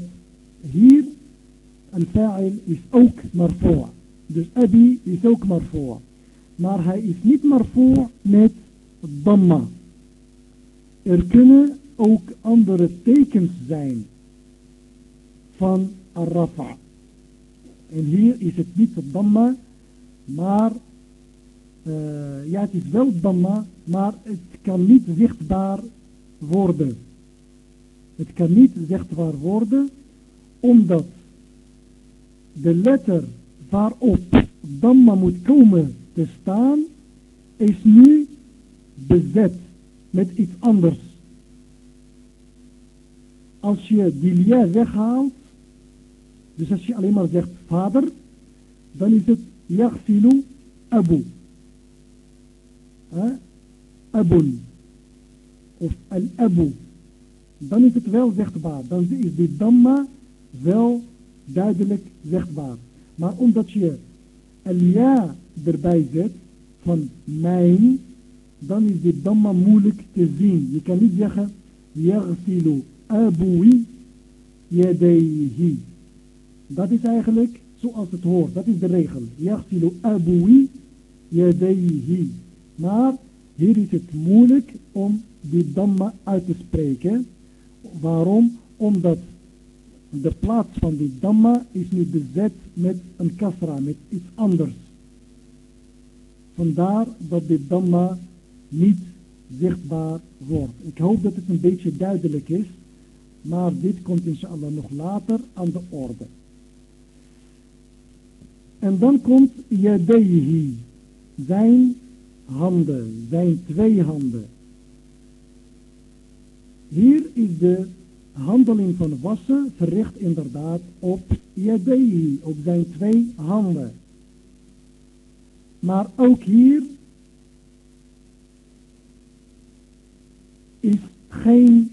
hier een fa'il is ook marfu'. Dus abi is ook marfu'. Maar hij is niet marfu' met damma. Er kunnen ook andere tekens zijn van rafa. En hier is het niet damma, maar uh, ja, het is wel damma, maar het kan niet zichtbaar worden. Het kan niet zichtbaar worden, omdat de letter waarop damma moet komen te staan, is nu bezet met iets anders. Als je die lia weghaalt, dus als je alleen maar zegt vader, dan is het yaghsilu abu. Abun. Of al-abu. Dan is het wel zichtbaar. Dan is die damma wel duidelijk zichtbaar. Maar omdat je al-ja erbij zet van mijn, dan is die damma moeilijk te zien. Je kan niet zeggen yaghsilu abui yadayhi. Dat is eigenlijk zoals het hoort. Dat is de regel. Yaghsilu abui yadayhi. Maar hier is het moeilijk om die damma uit te spreken. Waarom? Omdat de plaats van die damma is nu bezet met een kasra, met iets anders. Vandaar dat die damma niet zichtbaar wordt. Ik hoop dat het een beetje duidelijk is, maar dit komt inshallah nog later aan de orde. En dan komt yadayhi, zijn handen, zijn twee handen. Hier is de handeling van wassen verricht inderdaad op yadayhi, op zijn twee handen. Maar ook hier is geen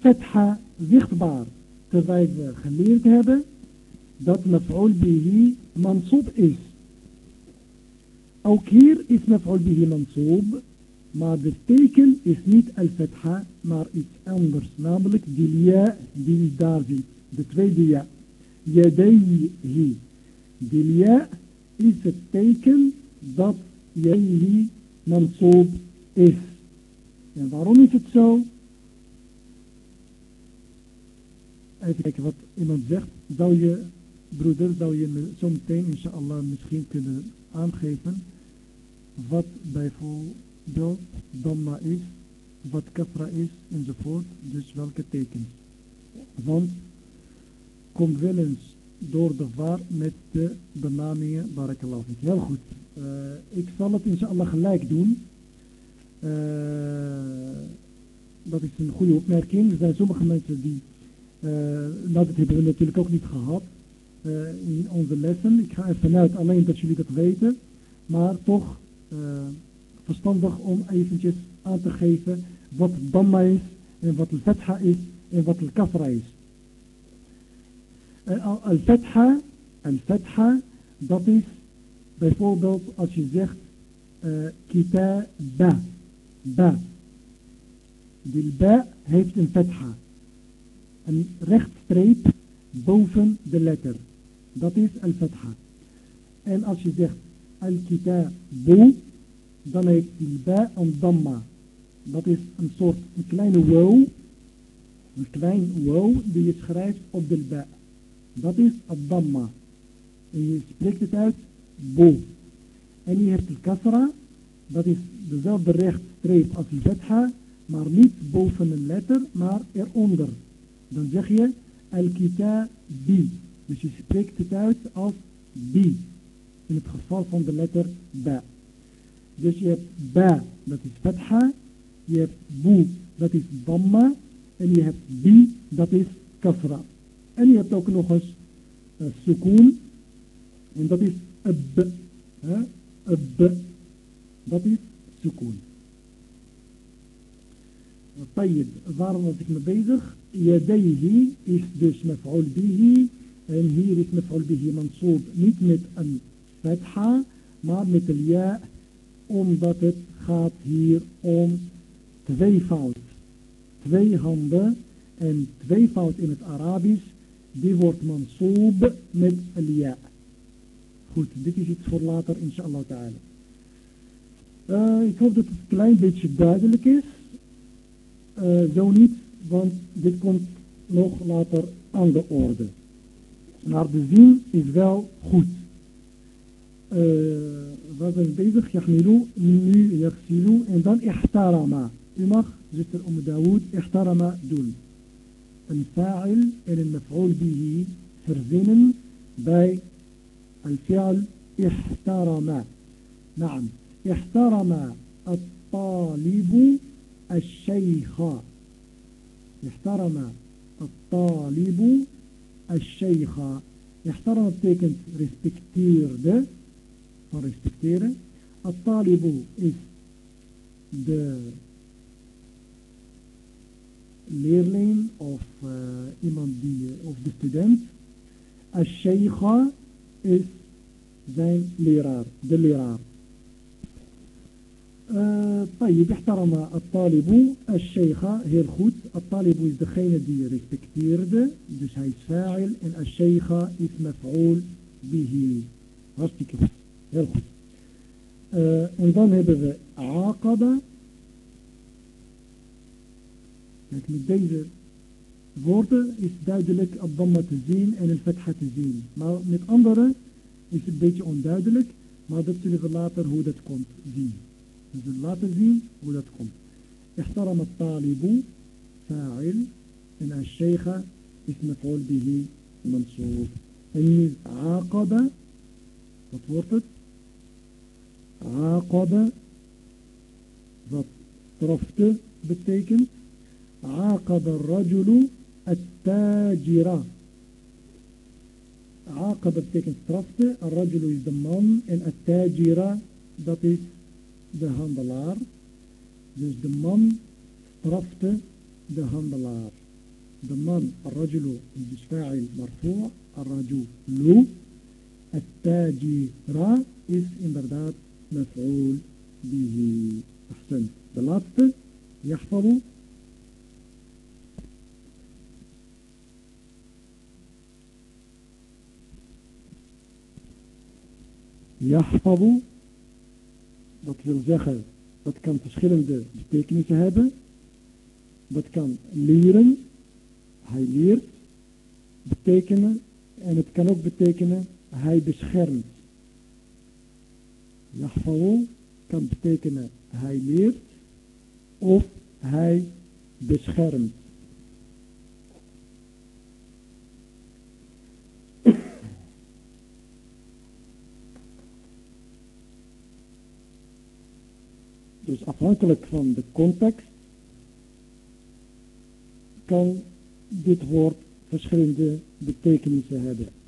fetha zichtbaar. Terwijl we geleerd hebben dat maf'ul bihi mansoob is. Ook hier is maf'ul bihi mansoob, maar de teken is niet al-fatha, maar iets anders. Namelijk die ja die daar. De tweede ja. Yadayhi. Die ja is het teken dat yadayhi mansoob is. En waarom is het zo? Even kijken wat iemand zegt. Zou je, broeder, zou je me zo meteen inshallah misschien kunnen aangeven wat bijvoorbeeld damma is, wat kafra is enzovoort, dus welke tekens. Want komt wel eens door de war met de benamingen barakallahu Heel goed. Uh, ik zal het inshallah gelijk doen. Uh, dat is een goede opmerking. Er zijn sommige mensen die, uh, nou dat hebben we natuurlijk ook niet gehad in onze lessen. Ik ga ervan uit alleen dat jullie dat weten. Maar toch verstandig om eventjes aan te geven wat damma is en wat al-fatha is en wat al-kafra is. Al-fatha, al-fatha, dat is bijvoorbeeld als je zegt kitaba. ba. Die ba heeft een fatha. Een rechtstreep boven de letter. Dat is al-fatha. En als je zegt al-kitabu, dan heeft die ba een damma. Dat is een soort een kleine wow. Een klein wow die je schrijft op de ba. Dat is het damma. En je spreekt het uit bo. En je hebt de kasra. Dat is dezelfde rechtstreep als die fatha, maar niet boven een letter, maar eronder. Dan zeg je al-kitabi. Dus je spreekt het uit als bi. In het geval van de letter ba. Dus je hebt ba, dat is fatha. Je hebt boe, dat is damma. En je hebt bi, dat is kasra. En je hebt ook nog eens uh, sukoon. En dat is ab. Ab. Dat is sukoon. طيب, waarom was ik mee bezig? Yadayhi is dus maf'ul bihi. En hier is maf'ul bihi mansoob niet met een fatha, maar met een ja. Omdat het gaat hier om tweevoud. Twee handen en tweevoud in het Arabisch. Die wordt mansoob met ja. Goed, dit is iets voor later, inshallah ta'ala. Uh, ik hoop dat het een klein beetje duidelijk is. Uh, zo niet, want dit komt nog later aan de orde. Maar de zin is wel goed. Uh, zijn bezig, yachmilu, nu yaghsilu en dan ihtarama. U mag, zuster Om Dawood, ihtarama doen. Een fa'il en een maf'ul bihi verzinnen bij الفعل احترم نعم احترم الطالب الشيخ احترم الطالب الشيخ احترم betekent respecteerde van respecteren الطالب is de leerling of uh, iemand die of de student الشيخ is zijn leraar, de leraar. Uh, طيب احترم الطالب الشيخ heel goed الطالب is degene die respecteerde dus hij is fa'il en الشيخ is maf'ul bihi hartstikke goed heel goed uh, en dan hebben we عاقب kijk met deze woorden is duidelijk Abdamma te zien en een fatha te zien. Maar met andere is het een beetje onduidelijk, maar dat zullen we later hoe dat komt zien. We zullen later zien hoe dat komt. احترم الطالب فاعل en الشيخ is مفعول به منصوب. En nu عاقب, wat wordt het? عاقب, wat strafte betekent. عاقب الرجل التاجرة عاقب betekent strafte الرجل is de man en التاجرة dat is de handelaar dus de man strafte de handelaar de man الرجل is dus فاعل مرفوع الرجل التاجرة is inderdaad مفعول به أحسن de laatste يحفظ Yahfabu, dat wil zeggen, dat kan verschillende betekenissen hebben. Dat kan leren, hij leert, betekenen. En het kan ook betekenen, hij beschermt. Yahfabu kan betekenen, hij leert of hij beschermt. Dus afhankelijk van de context kan dit woord verschillende betekenissen hebben.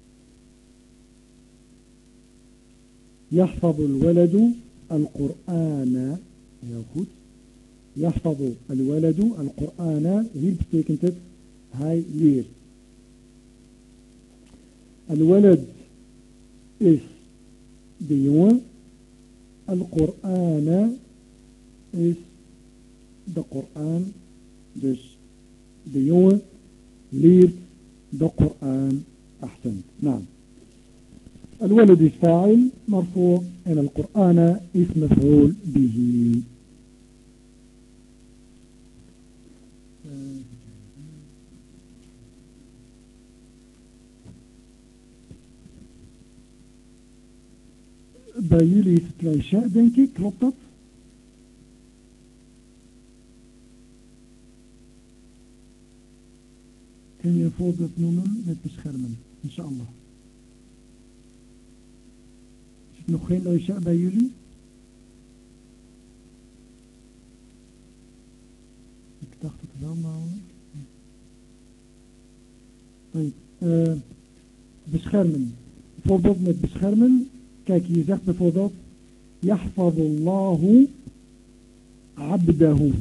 يحفظ الولد القرآن. يا يحفظ الولد القرآن. هيل بتكنت هاي لير الولد إس ديون القرآن إس ده قرآن دش ديون لير ده قرآن أحسن. نعم. الولد الفاعل مرفوع إلى القرآن اسم مفعول به bij jullie is het lijstje, denk ik. Klopt dat? Kun je een voorbeeld noemen met beschermen? Inshallah. Nog geen loisha bij jullie? Ik dacht het wel namelijk. Uh, beschermen. Voorbeeld met beschermen. Kijk, je zegt bijvoorbeeld. Yahfadullahu abdahu.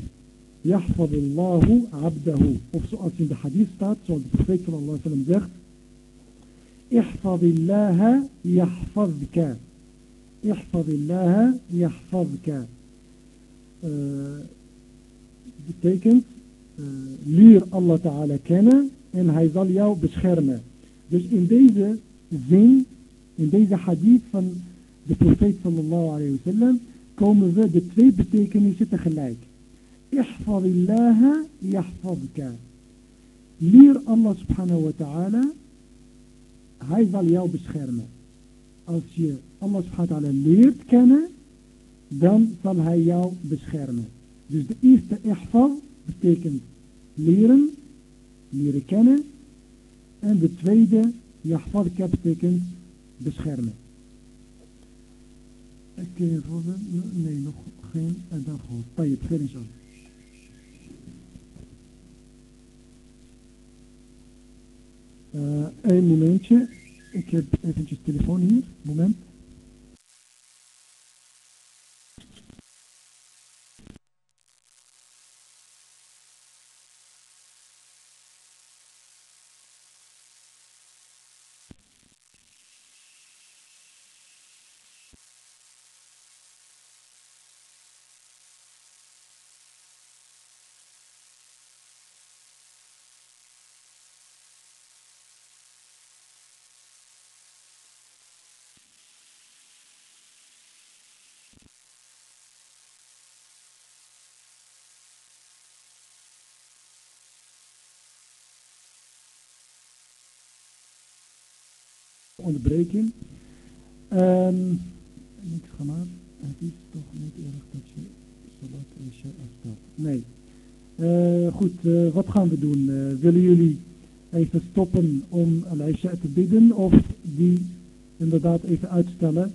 Yahfadullahu abdahu. Of zoals in de hadith staat, zoals de profeet alaihi wasallam zegt. Ihfadillaha yahfadka. Ihfadillaha yahfadka. Betekent, uh, Allah Ta'ala kennen en hij zal jou beschermen. Dus in deze zin, in deze hadith van de profeet sallallahu alayhi wa sallam, komen we de twee betekenissen tegelijk. Ihfadillaha yahfadka. Leer Allah subhanahu wa ta'ala, hij zal jou beschermen. Als je Allah subhanahu leert kennen, dan zal hij jou beschermen. Dus de eerste ihfad betekent leren, leren kennen. En de tweede, yahfadka betekent beschermen. Oké, nee, nog geen dan gehoord. Tayyip, geen inshallah. Uh, een momentje. Ik heb eventjes telefoon hier. Moment. Onderbreking. Um, niks gemaakt. Het is toch niet erg dat je Salat Isha afstaat. Nee. Uh, goed, uh, wat gaan we doen? Uh, willen jullie even stoppen om Al-Isha te bidden of die inderdaad even uitstellen?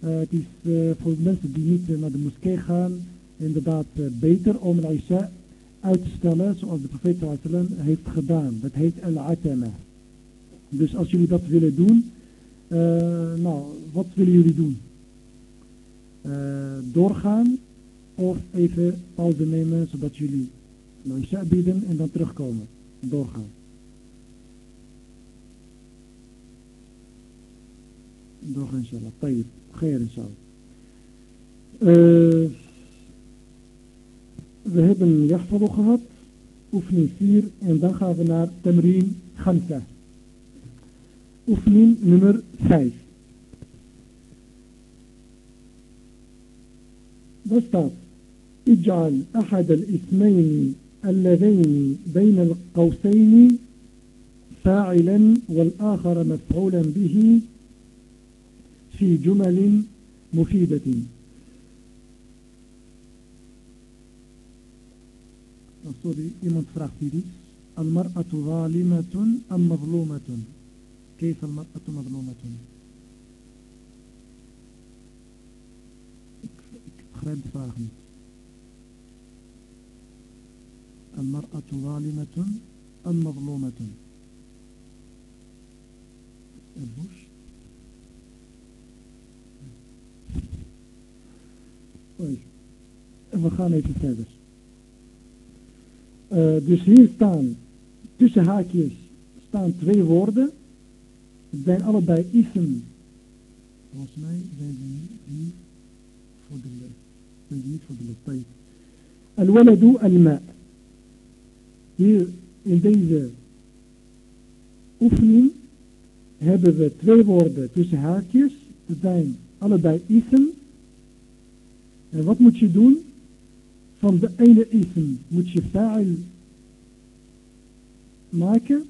het is voor mensen die niet naar de moskee gaan inderdaad beter om Al-Isha uit te stellen zoals de profeet heeft gedaan. Dat heet Al-Atama. Dus als jullie dat willen doen, uh, nou, wat willen jullie doen? Uh, doorgaan of even pauze nemen zodat jullie nou isha bieden en dan terugkomen. Doorgaan. Doorgaan inshallah. Tayyip. Geer inshallah. Uh, we hebben Yahfadu gehad. Oefening 4 en dan gaan we naar Tamrin Khamsa. Oefening nummer 5. بسط اجعل أحد الاسمين اللذين بين القوسين فاعلا والآخر مفعولا به في جمل مفيدة. المرأة ظالمة أم مظلومة؟ كيف المرأة مظلومة begrijp de vraag niet. المرأة ظالمة أم مظلومة البوش طيب we gaan even verder. Uh, dus hier staan tussen haakjes staan twee woorden Zijn allebei ismen. Volgens mij zijn die niet voor de zijn ze niet voor de tijd. Al-waladu al-ma. Hier in deze oefening hebben we twee woorden tussen haakjes. Het zijn allebei ism. En wat moet je doen? Van de ene ism moet je fa'il maken.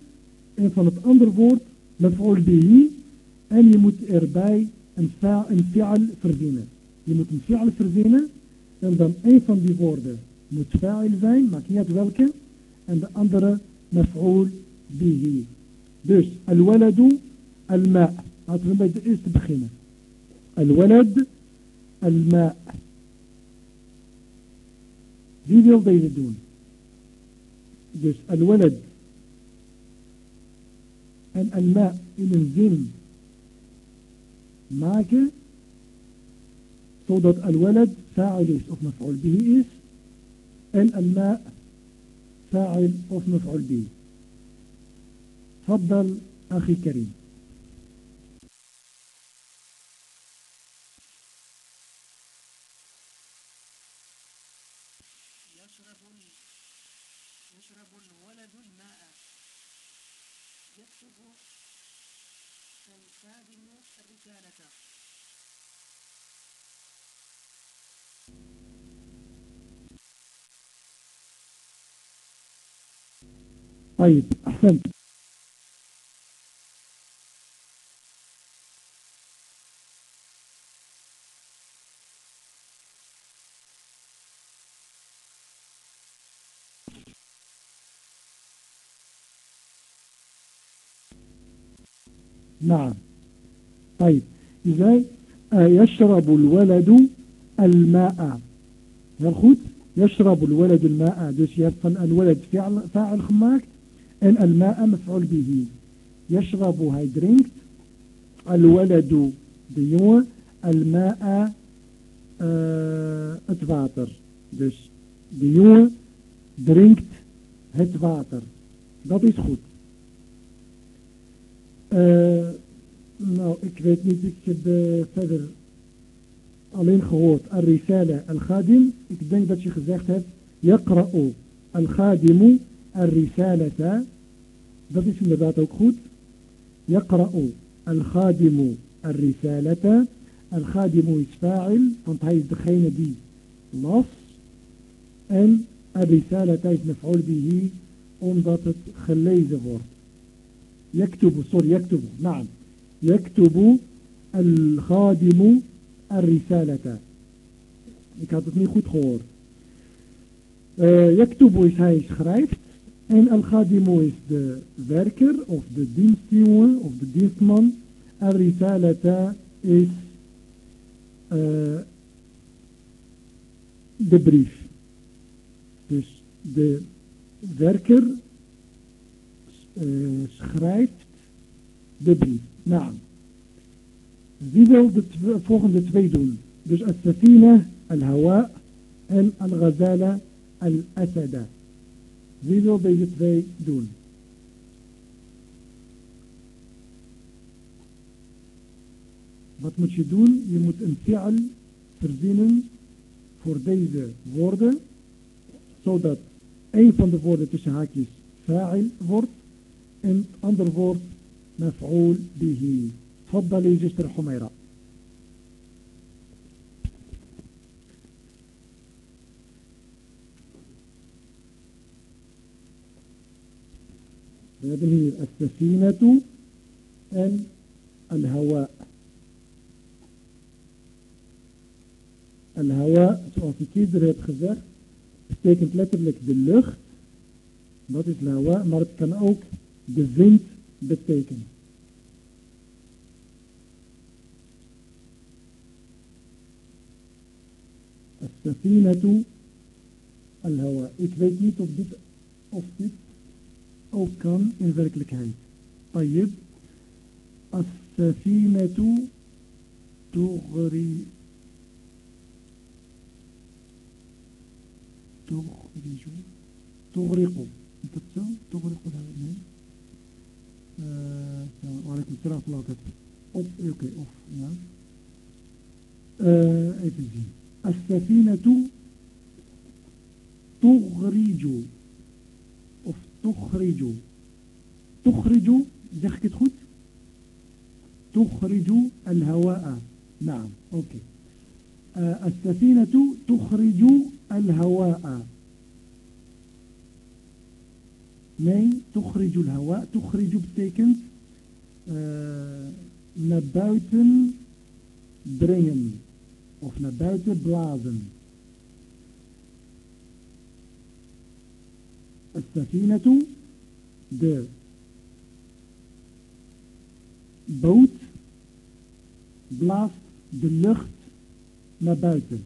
En van het andere woord مفعول به أن يموت إرباي أنفعل فردينة يموت أنفعل فردينة أن دم أي فن دي غورده متفاعل زين ماكيات ذلك أن أندر مفعول به. بس الولد الماء. أعطينا بيد إستبخينة الولد الماء. دي ديال ديال دون دوش الولد. En الماء een zin maken zodat الولد. فاعل of مفعول به en الماء. فاعل of مفعول به. تفضل أخي كريم يشرب ال- يشرب الولد الماء يكتب الخادم الرسالة طيب أحسنت. نعم. طيب إذا آه، يشرب الولد الماء. heel يشرب الولد الماء. dus je فاعل gemaakt en الماء مفعول به يشرب hij drinkt الولد jongen الماء uh, het water dus de jongen drinkt het water dat is goed uh, nou ik weet niet ik heb uh, verder alleen gehoord الرسالة الخادم ik denk dat je gezegd hebt يقرأ الخادم الرسالة dat is inderdaad ook goed يقرأ الخادم الرسالة الخادم is فاعل want hij is degene die las en الرسالة is مفعول به omdat het gelezen wordt يكتب sorry يكتب نعم يكتب الخادم الرسالة ik had het niet goed gehoord uh, يكتب is hij schrijft en al-Khadimu is de werker of de dienstjongen of de dienstman. Al-Risalata is uh, de brief. Dus de werker uh, schrijft de brief. Nou, wie wil de volgende twee doen? Dus al-Safina, al-Hawa en al-Ghazala, al-Asada. Wie wil deze twee doen? Wat moet je doen? Je moet een fi'al verdienen voor deze woorden, zodat een van de woorden tussen haakjes fa'il wordt en het andere woord maf'ul bihi. Faddali zuster Humaira. We hebben hier het toe en al-hawa. Al-hawa, zoals ik eerder heb gezegd, betekent letterlijk de lucht. Dat is Lawa, maar het kan ook de wind betekenen. Al-safinatu al-hawa. Ik weet niet of dit, of dit ook kan in werkelijkheid. طيب. السفينة تغري تخرج تغرق. تغرق nee وعليكم السلام ورحمة الله وبركاته. oké of ja uh, even zien السفينة تغرج. تخرج. تخرج. زخك تخوت تخرج. الهواء. نعم. أوكي. آه، السفينة تخرج الهواء. مين تخرج الهواء. تخرج بتيكنز آه، نبات برين أو نباوتن بلازن Safinatu, de boot, blaast de lucht naar buiten.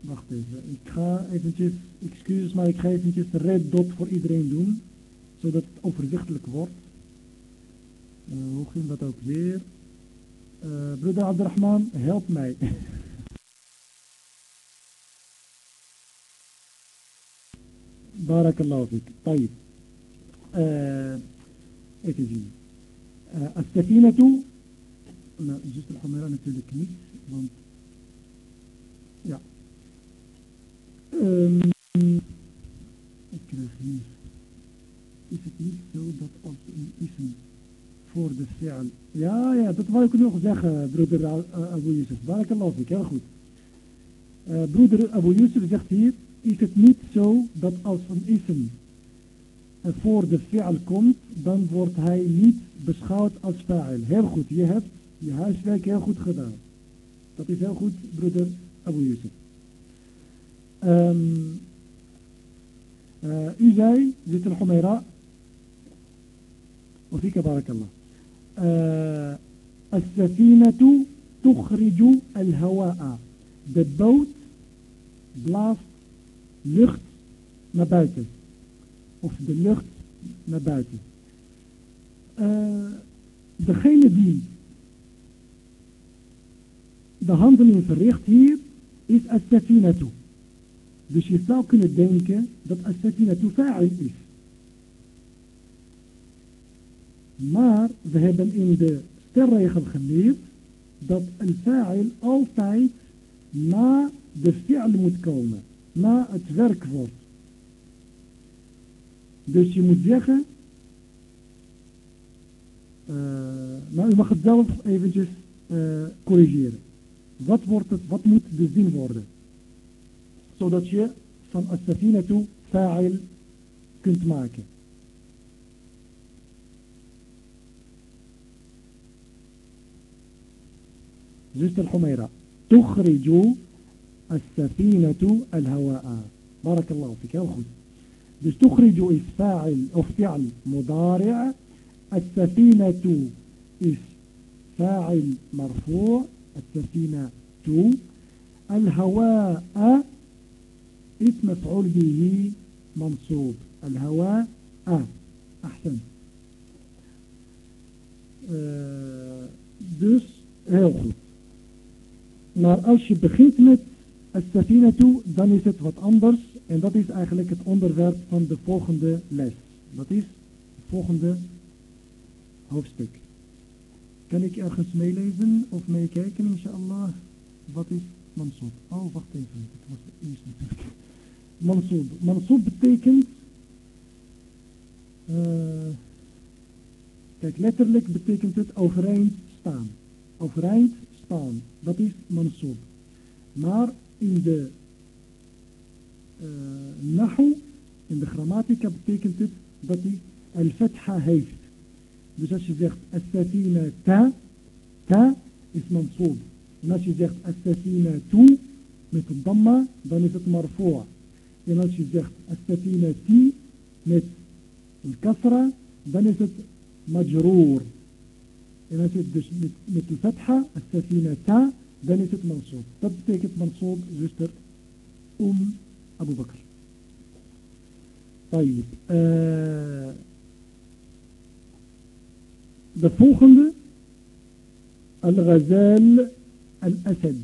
Wacht even, ik ga eventjes, excuses, maar ik ga eventjes red dot voor iedereen doen, zodat het overzichtelijk wordt. Uh, hoe ging dat ook weer? Uh, broeder Abdurrahman, help mij. Barakallahu fik. طيب. Uh, even zien. Uh, السفينة nou, zuster Hamera natuurlijk niet, want ja. Um, ik krijg hier. Is het niet zo dat als een ism voor de fi'al... Ja, ja, dat wou ik nog zeggen, broeder Abu Yusuf. Barakallahu fik, heel goed. Uh, broeder Abu Yusuf zegt hier, is het niet zo dat als een ism voor de fi'al komt, dan wordt hij niet beschouwd als fa'il. Heel goed, je hebt je huiswerk heel goed gedaan. Dat is heel goed, broeder Abu Yusuf. Um, uh, u zei, zit er Humaira, وفيك بارك الله uh, السفينة تخرج الهواء de boot blaast lucht naar buiten of de lucht naar buiten uh, degene die de handeling verricht hier is as-safinatu. Dus je zou kunnen denken dat as-safinatu fa'il is. Maar we hebben in de sterregel geleerd dat een fa'il altijd na de fi'al moet komen na het werkwoord. Dus je moet zeggen, uh, maar u mag het zelf eventjes eh, corrigeren. Wat, wordt het, wat moet de zin worden? Zodat je van As-Safina toe fa'il kunt maken. Zuster Humaira. Tukhrijou السفينة الهواء. بارك الله فيك. goed dus تخرج is فاعل فعل مضارع السفينة is فاعل مرفوع السفينة تو الهواء. اسم مفعول به منصوب. الهواء. أحسن. uh, dus heel maar als je begint met as-safina toe dan is het wat anders en dat is eigenlijk het onderwerp van de volgende les dat is het volgende hoofdstuk Kan ik ergens meelezen of meekijken, inshallah? Wat is mansoob? Oh, wacht even. Dat was de eerste natuurlijk. Mansoob. Mansoob betekent... Uh, kijk, letterlijk betekent het overeind staan. Overeind staan. Dat is mansoob. Maar in de uh, nahu, in de grammatica betekent het dat hij al-fatha heeft. Dus als je zegt as-safina ta, ta is mansoob. En als je zegt as-safina tu, met een damma, dan is het marfoa. En als je zegt as-safina ti, met een kasra, dan is het majroor. En als je dus met, met de fatha, as-safina ta, dan is het mansoob. Dat betekent mansoob, zuster, um Abu Bakr. طيب uh, de volgende Al-Ghazal Al-Asad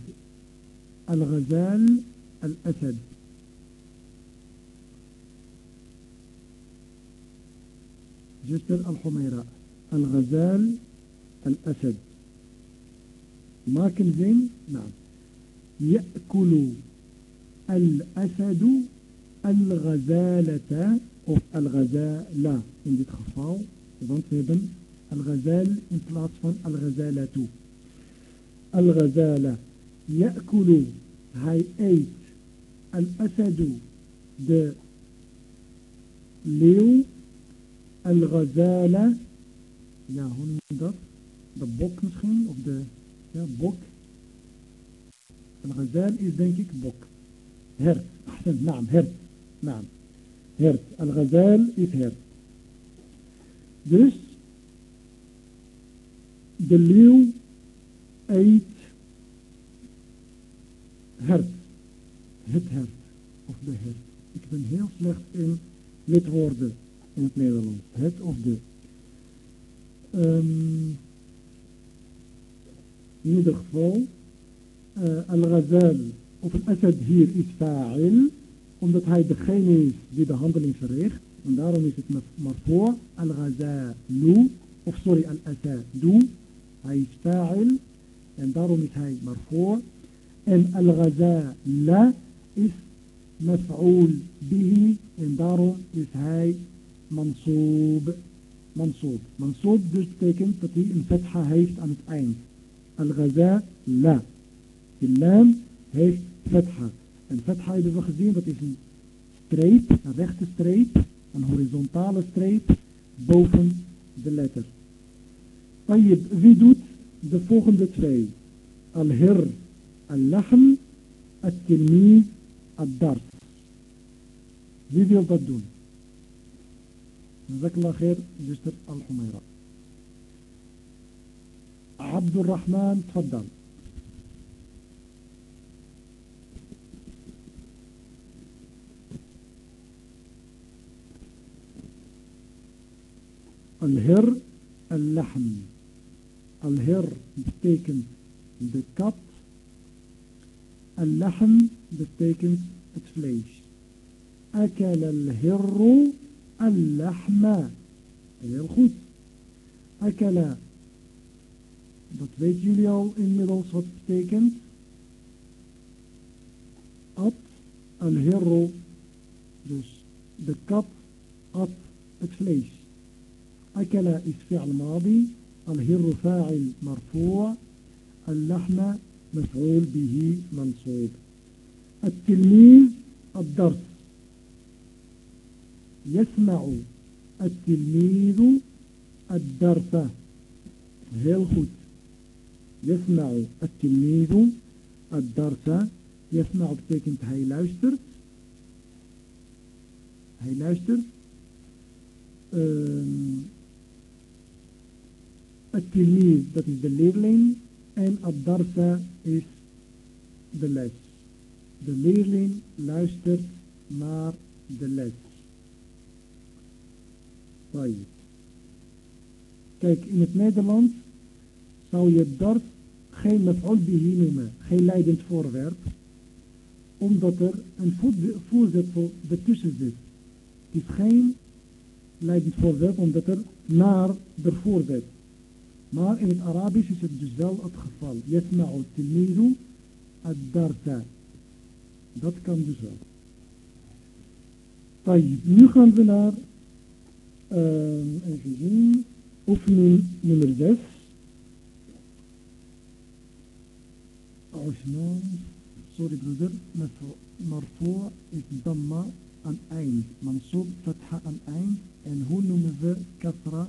Al-Ghazal Al-Asad zuster Al-Humaira Al-Ghazal Al-Asad ماكنزين نعم. يأكل الأسد الغزالة أو الغزالة. إن دي تخفاو إذن الغزال إن بلاتس الغزالة. الغزالة. يأكل هاي ايت الأسد د ليو الغزالة. يا هون ده ده بوك مسخين أو ده ja, bok. Al-ghazal is denk ik bok. Hert. Naam, hert. Naam. Hert. Al-ghazal is hert. Dus de leeuw eet hert. Het hert. Of de hert. Ik ben heel slecht in lidwoorden in het Nederlands. Het of de. Ehm, in ieder geval, uh, al-Ghazal of al-Asad hier is fa'il, omdat hij degene is die de handeling verricht. En daarom is het maar voor al-Ghazalu, of sorry, al-Asadu. Hij is fa'il en daarom is hij maar voor. En al-Ghazala is maf'ul bihi en daarom is hij mansoob. Mansoob. Mansoob dus betekent dat hij een fetha heeft aan het eind. Al-Ghaza, la. Die naam heeft fetha. En fetha hebben we gezien, dat is een streep, een rechte streep, een horizontale streep, boven de letter. Tayyib, wie doet de volgende twee? Al-Hir, Al-Lahm, Al-Tilmi, Al-Dar. Wie wil dat doen? Zakla khair, zuster Al-Humayra. عبد الرحمن تفضل. الهر اللحم. الهر betekent de kat اللحم betekent het أكل الهر اللحم. heel goed أكل dat weten jullie al inmiddels wat het betekent at al-hirru dus de kat at het vlees أكل is فعل ماضي الهر فاعل مرفوع اللحم مفعول به منصوب التلميذ الدرس يسمع التلميذ الدرس heel goed Yasma'u at-tilmidu ad-darsa. Betekent hij luistert. Hij luistert. At-tilmid, dat is de leerling. En at darsa is de les. De leerling luistert naar de les. Kijk, in het Nederlands zou je dart geen die bihi noemen, geen leidend voorwerp, omdat er een voorzetsel ertussen zit. Het is geen leidend voorwerp omdat er naar de voorwerp. Maar in het Arabisch is het dus wel het geval. Yasma'u timidu ad-darta. Dat kan dus wel. Nu gaan we naar uh, even oefening nummer 6. عثمان سوري بردر مرفوع الضمة أم أين منصوب فتحة أم أين إن هو نمذر كثرة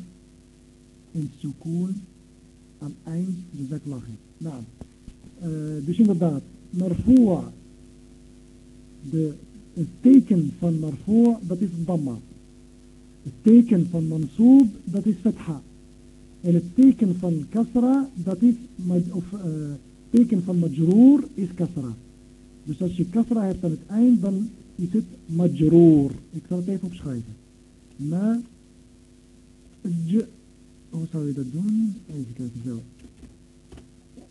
إن سكون أم أين جزاك الله خير. نعم. آه، باش نبدأ مرفوع التيكن فان مرفوع بطيس الضمة التيكن فان منصوب بطيس فتحة التيكن فان كثرة بطيس مجأوف uh, teken van majroor is kasra. Dus als je kasra hebt aan het eind, dan is het majroor. Ik zal het even opschrijven. Ma, j, hoe zou je dat doen? Even kijken zo.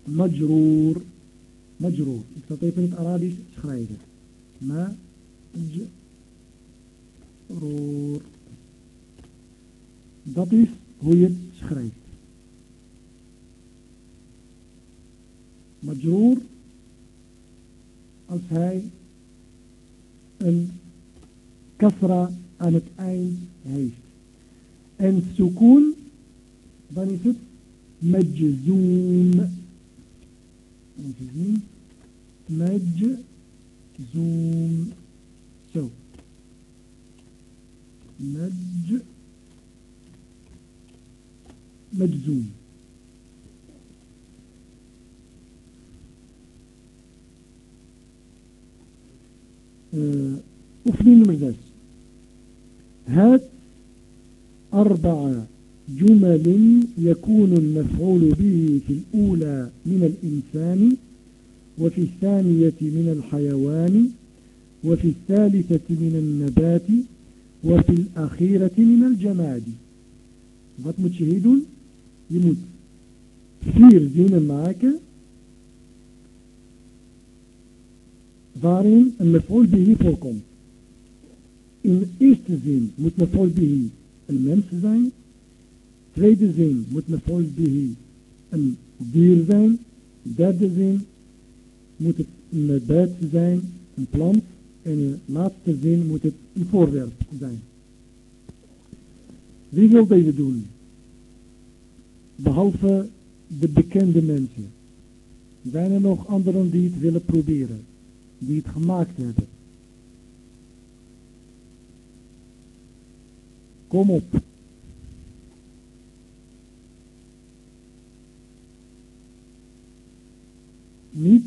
Majroor. Majroor. Ik zal het even in het Arabisch schrijven. Ma, j. Dat is hoe je het schrijft. Majroor als hij een kasra aan het eind heeft. En sukoon, dan is het majzoom. Even zien. Majzoom. Zo. Maj. Majzoom. oefening nummer 6. Het أربع جمل يكون المفعول به في الأولى من الإنسان وفي الثانية من الحيوان وفي الثالثة من النبات وفي الأخيرة من الجماد wat moet je hier doen? Je waarin een bihi voorkomt. In de eerste zin moet mef'ul bihi een mens zijn. Tweede zin moet bihi een dier zijn. Derde zin moet het een nabat zijn, een plant. En in de laatste zin moet het een voorwerp zijn. Wie wil deze doen? Behalve de bekende mensen. Zijn er nog anderen die het willen proberen? die het gemaakt hebben. Kom op. Niet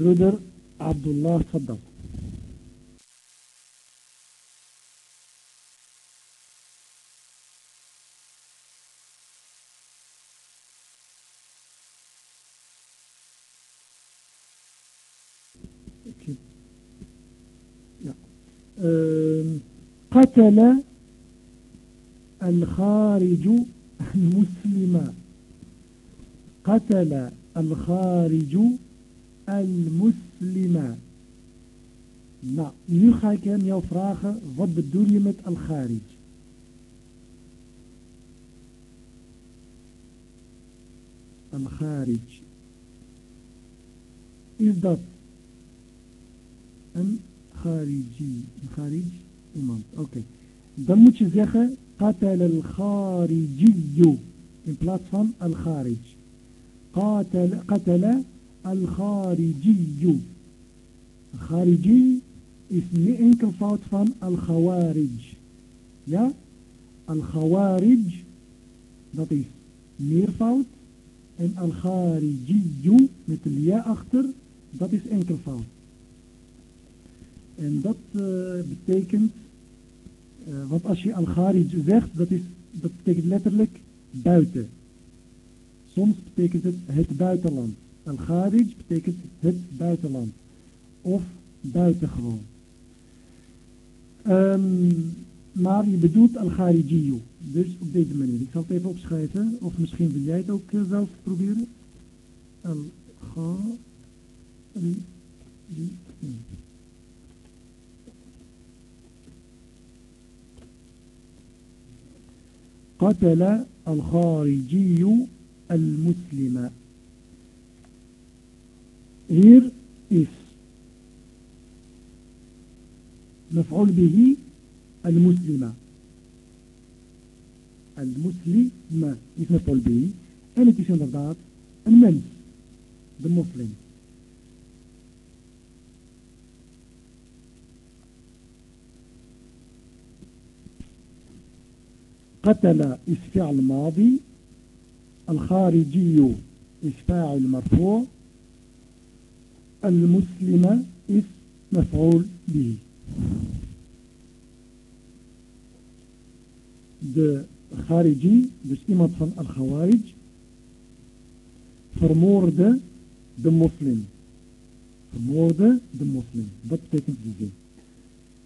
Broeder Abdullah Saddam. قتل الخارج المسلم قتل الخارج المسلم Nou, nu ga ik hem jou vragen, wat bedoel je met al-Kharij? Al-Kharij. Is dat een الخارجي خارج إمام. أوكي. دم تشزيخة قتل الخارجي. In plaats van الخارج. قتل قتل الخارجي. الخارجي is niet enkel fout van الخوارج. يا الخوارج dat is meer fout الخارجي met الياء achter dat is enkel En dat uh, betekent, uh, want als je al-Kharij zegt, dat, is, dat betekent letterlijk buiten. Soms betekent het het buitenland. Al-Kharij betekent het buitenland. Of buitengewoon. Um, maar je bedoelt Al-Kharijiyu. Dus op deze manier. Ik zal het even opschrijven. Of misschien wil jij het ook uh, zelf proberen. Al-Kharijiyu. قتل الخارجي المسلم. غير إس مفعول به المسلمة. المسلمة is مفعول به. أنا it is under المسلم, قتل اسفعل ماضي الخارجي اسفاعل مرفوع المسلم إس مفعول به. الخارجي بسيمة صن الخوارج فرمور ده ده مسلم فرمور ده ده مسلم ده بتاكم في زين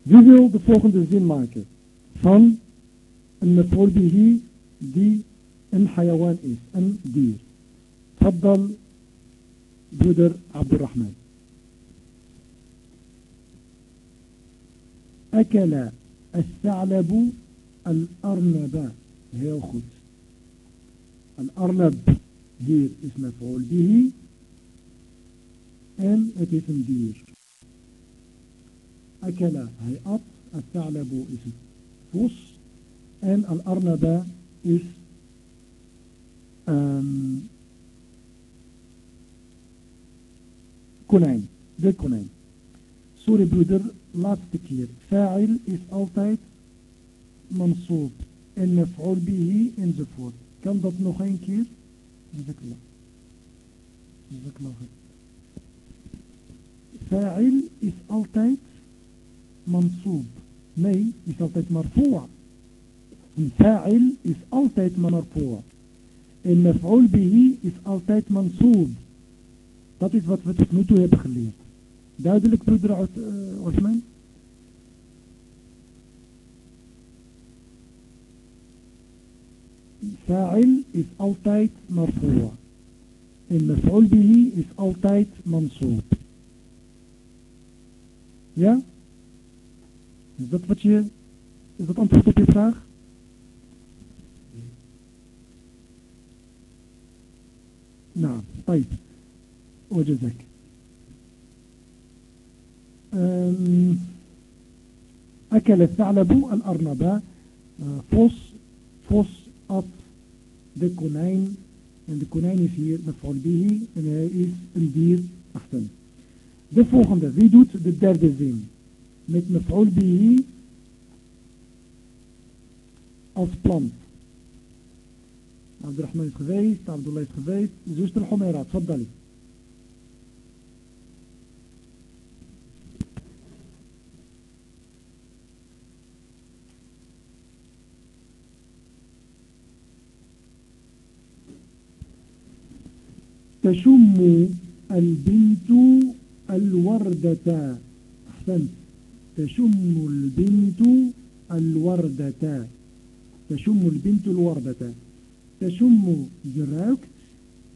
فيديو ده فوقن ده زين معك فن المفعول به دي الحيوان حيوان إيه؟ is دير. تفضل بودر عبد الرحمن. أكل الثعلب الأرنب. هياخد الأرنب دير اسم مفعول به ان اسم دير. أكل هيئة الثعلب اسم فص en الأرنب is um, konijn de konijn sorry broeder laatste keer. Fa'il is altijd mansoob. En maf'ul bihi enzovoort. Kan dat nog een keer? Jazakallah. Jazakallah. Fa'il is altijd mansoob. Nee, is altijd marfu'. Een fa'il is altijd marfu'. En maf'ul bihi is altijd mansoob. Dat is wat we tot nu toe hebben geleerd. Duidelijk, broeder uh, Osman? Fa'il is altijd marfu'. En maf'ul bihi is altijd mansoob. Ja? Is dat wat je... Is dat antwoord op je vraag? Nou, طيب وجزاك أكل الثعلب الأرنب فos فos at de konijn en de konijn is hier mef'ul bihi en hij is een dier achten. De volgende, wie doet de derde zin? Met mef'ul bihi als plant. عبد الرحمن الخبايس عبد الله الخبايس زوجة الحميرة. تفضلي تشم البنت الوردة. أحسنت. تشم البنت الوردة. تشم البنت الوردة. Tasummu, je ruikt.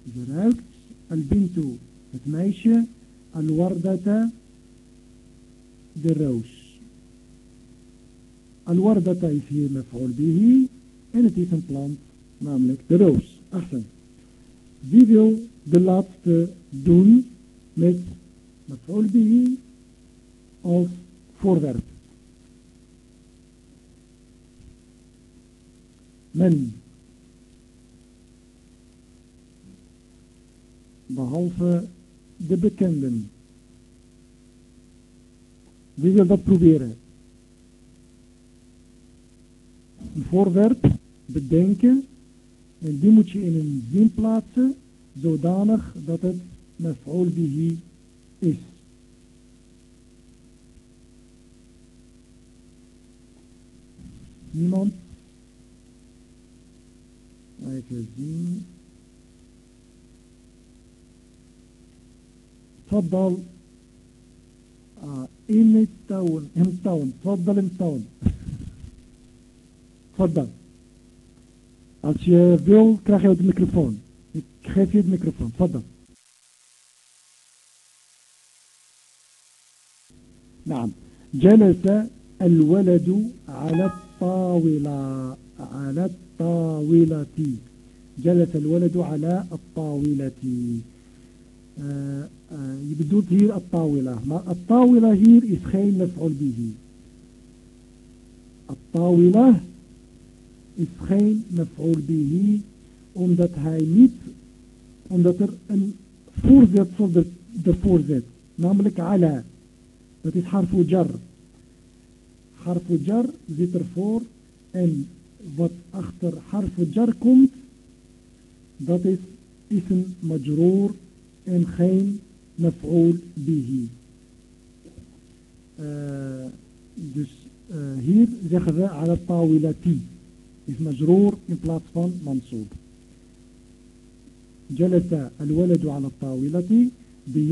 Je ruikt. Al-bintu, het meisje. Al-wardata, de roos. Al-wardata is hier met bihi. En het is een plant, namelijk de roos. Achten. Wie wil de laatste doen met mef'ul bihi als voorwerp? Men Behalve de bekenden. Wie wil dat proberen? Een voorwerp bedenken en die moet je in een zin plaatsen zodanig dat het maf'ul bihi is. Niemand? Even zien. تفضل. آه in التون امتون تفضل امتون تفضل. Als je wil krijg je de microfoon Ik geef je microfoon. نعم. جلس الولد على الطاولة على الطاولة. جلس الولد على الطاولة. Je bedoelt hier الطاولة maar الطاولة hier is geen مفعول به الطاولة is geen مفعول به omdat hij niet, omdat er een voorzetsel ervoor zit, namelijk ala. Dat is harfu jar. Harfu jar zit ervoor en wat achter harfu jar komt, dat is ism majroor en geen maf'ul bihi. Uh, dus uh, hier zeggen we ala tawilati. Is majroor in plaats van mansoob. جلس الولد على الطاولة de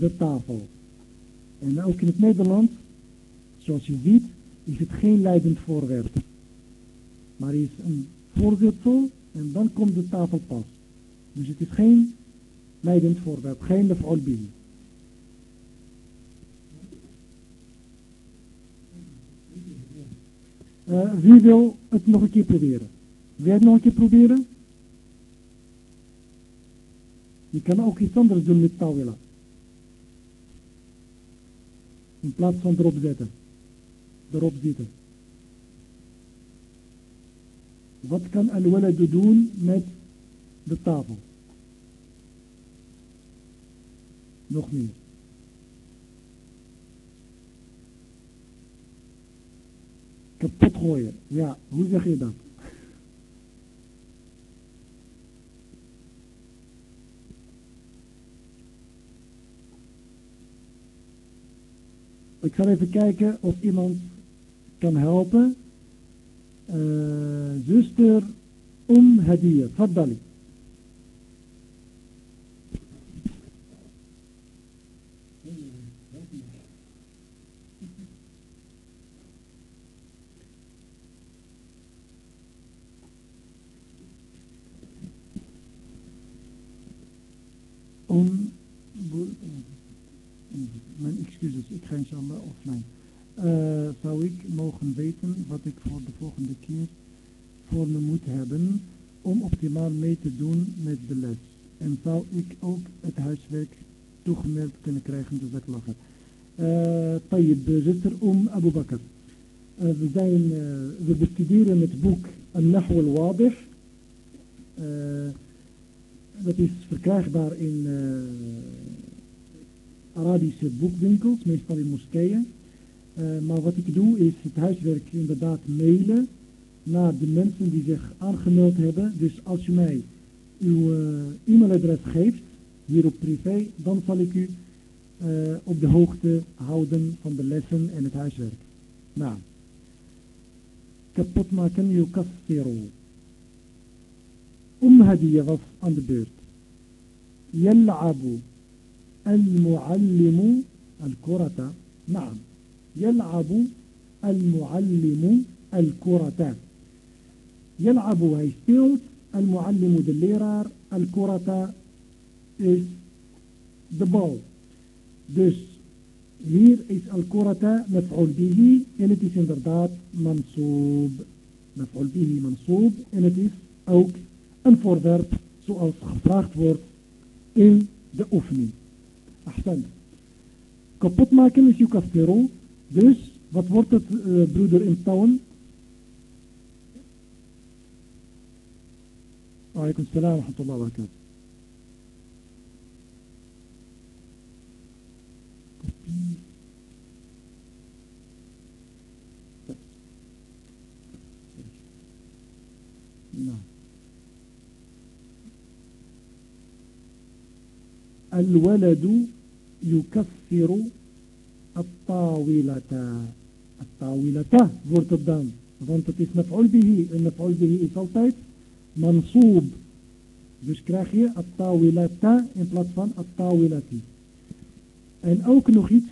uh, tafel. En ook in het Nederlands, zoals je ziet, is het geen leidend voorwerp. Maar is een voorzetsel en dan komt de tafel pas. Dus het is geen leidend voorwerp, geen bihi. Uh, wie wil het nog een keer proberen? Wil je het nog een keer proberen? Je kan ook iets anders doen met tawila. In plaats van erop zetten. Erop zitten. Wat kan al-waladu doen met de tafel? Nog meer. kapot gooien. Ja, hoe zeg je dat? Ik zal even kijken of iemand kan helpen. Uh, zuster Om Hadiya, Faddali. Om, mijn excuses, ik ga inshallah offline. Uh, zou ik mogen weten wat ik voor de volgende keer voor me moet hebben om optimaal mee te doen met de les. En zou ik ook het huiswerk toegemeld kunnen krijgen, dus dat lachen. Uh, Tayyib, zuster Om Abu Bakr. Uh, we, zijn, we bestuderen het boek Al-Nahu al-Wadih. Uh, dat is verkrijgbaar in Arabische boekwinkels, meestal in moskeeën. Uh, maar wat ik doe is het huiswerk inderdaad mailen naar de mensen die zich aangemeld hebben. Dus als je mij uw uh, e-mailadres geeft, hier op privé, dan zal ik u uh, op de hoogte houden van de lessen en het huiswerk. Nou, kapot maken, yukassiru. Om Hadiya was aan de beurt. Yal'abu al-muallimu al-kurata. Naam. يلعب المعلم الكرة. يلعب هاي سبيلت المعلم دليرار الكرة. Is the ball. This هير إيس الكرة. مفعول به إنتيس إندردات منصوب. مفعول به منصوب. إنتيس أوك انفوردر سؤال خفراخت فورد إن دا أفني أحسن كبوت ماكن إس يكفرو. Dus, wat wordt het, uh, broeder in touwen? Alaikum salam wa rahmatullahi wa barakatuh. نعم الولد يكفر attawilata. Attawilata wordt het dan. Want het is maf'ul bihi. En maf'ul is altijd mansoob. Dus krijg je attawilata in plaats van attawilati. En ook nog iets.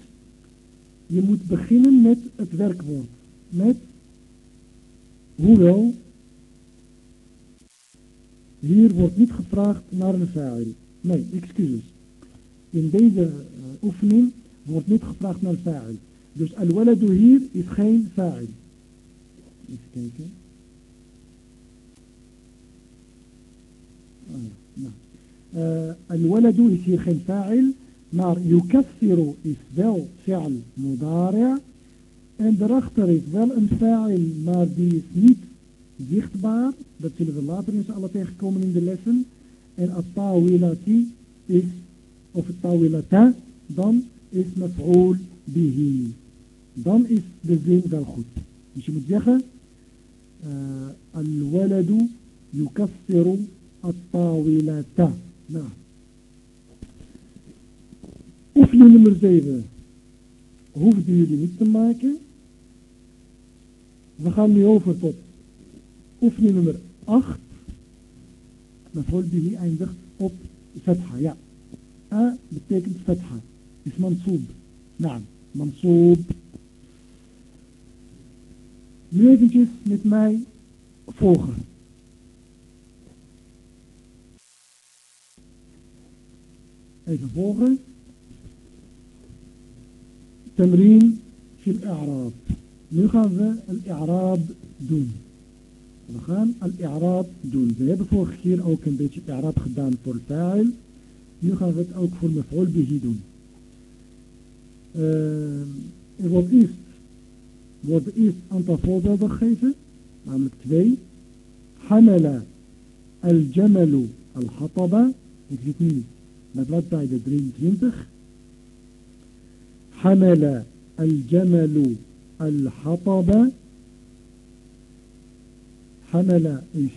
Je moet beginnen met het werkwoord. Met hoewel. Hier wordt niet gevraagd naar een fa'il. Nee, excuses. In deze uh, oefening wordt niet gevraagd naar fa'il. Dus al-waladu hier is geen fa'il. Even kijken. Ah, uh, is hier geen fa'il, maar yukassiru is wel fi'al mudari' en daarachter is wel een fa'il, maar die is niet zichtbaar. Dat zullen we later in z'n allen tegenkomen in de lessen. En at-tawilati is, of at-tawilata, dan is maf'ul bihi. Dan is de zin wel goed. Dus je moet zeggen, uh, al-waladu yukassiru at-tawilata. Nou. Oefening nummer 7. Hoefden jullie niet te maken. We gaan nu over tot oefening nummer 8. Maf'ul bihi eindigt op fatha. Ja. A betekent fatha. Is mansoob. Naam, mansoob. Nu eventjes met mij volgen. Even volgen. Tamreen fil i'raab. Nu gaan we al-i'raab doen. We gaan al-i'raab doen. We hebben vorige keer ook een beetje i'raab gedaan voor fa'il. Nu gaan we het ook voor mef'ul bihi doen. Uh, er wordt eerst, wordt eerst een aantal voorbeelden gegeven, namelijk twee. Hamala al-jamalu al-hataba, ik zit nu met bladzijde 23. Hamala al-jamalu al-hataba. Hamala is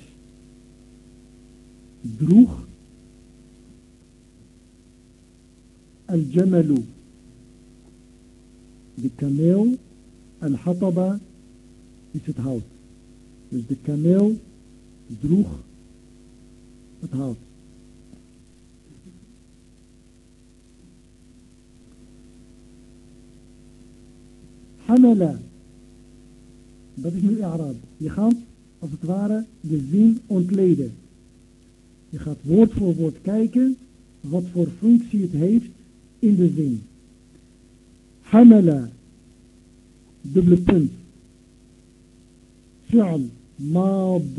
droeg. Al-jamalu de kameel. Al-hataba is het hout. Dus de kameel droeg het hout. Hamala. Dat is nu Arab. Je gaat als het ware de zin ontleden. Je gaat woord voor woord kijken wat voor functie het heeft in de zin. Hamala. Dubbele punt. فعل ماض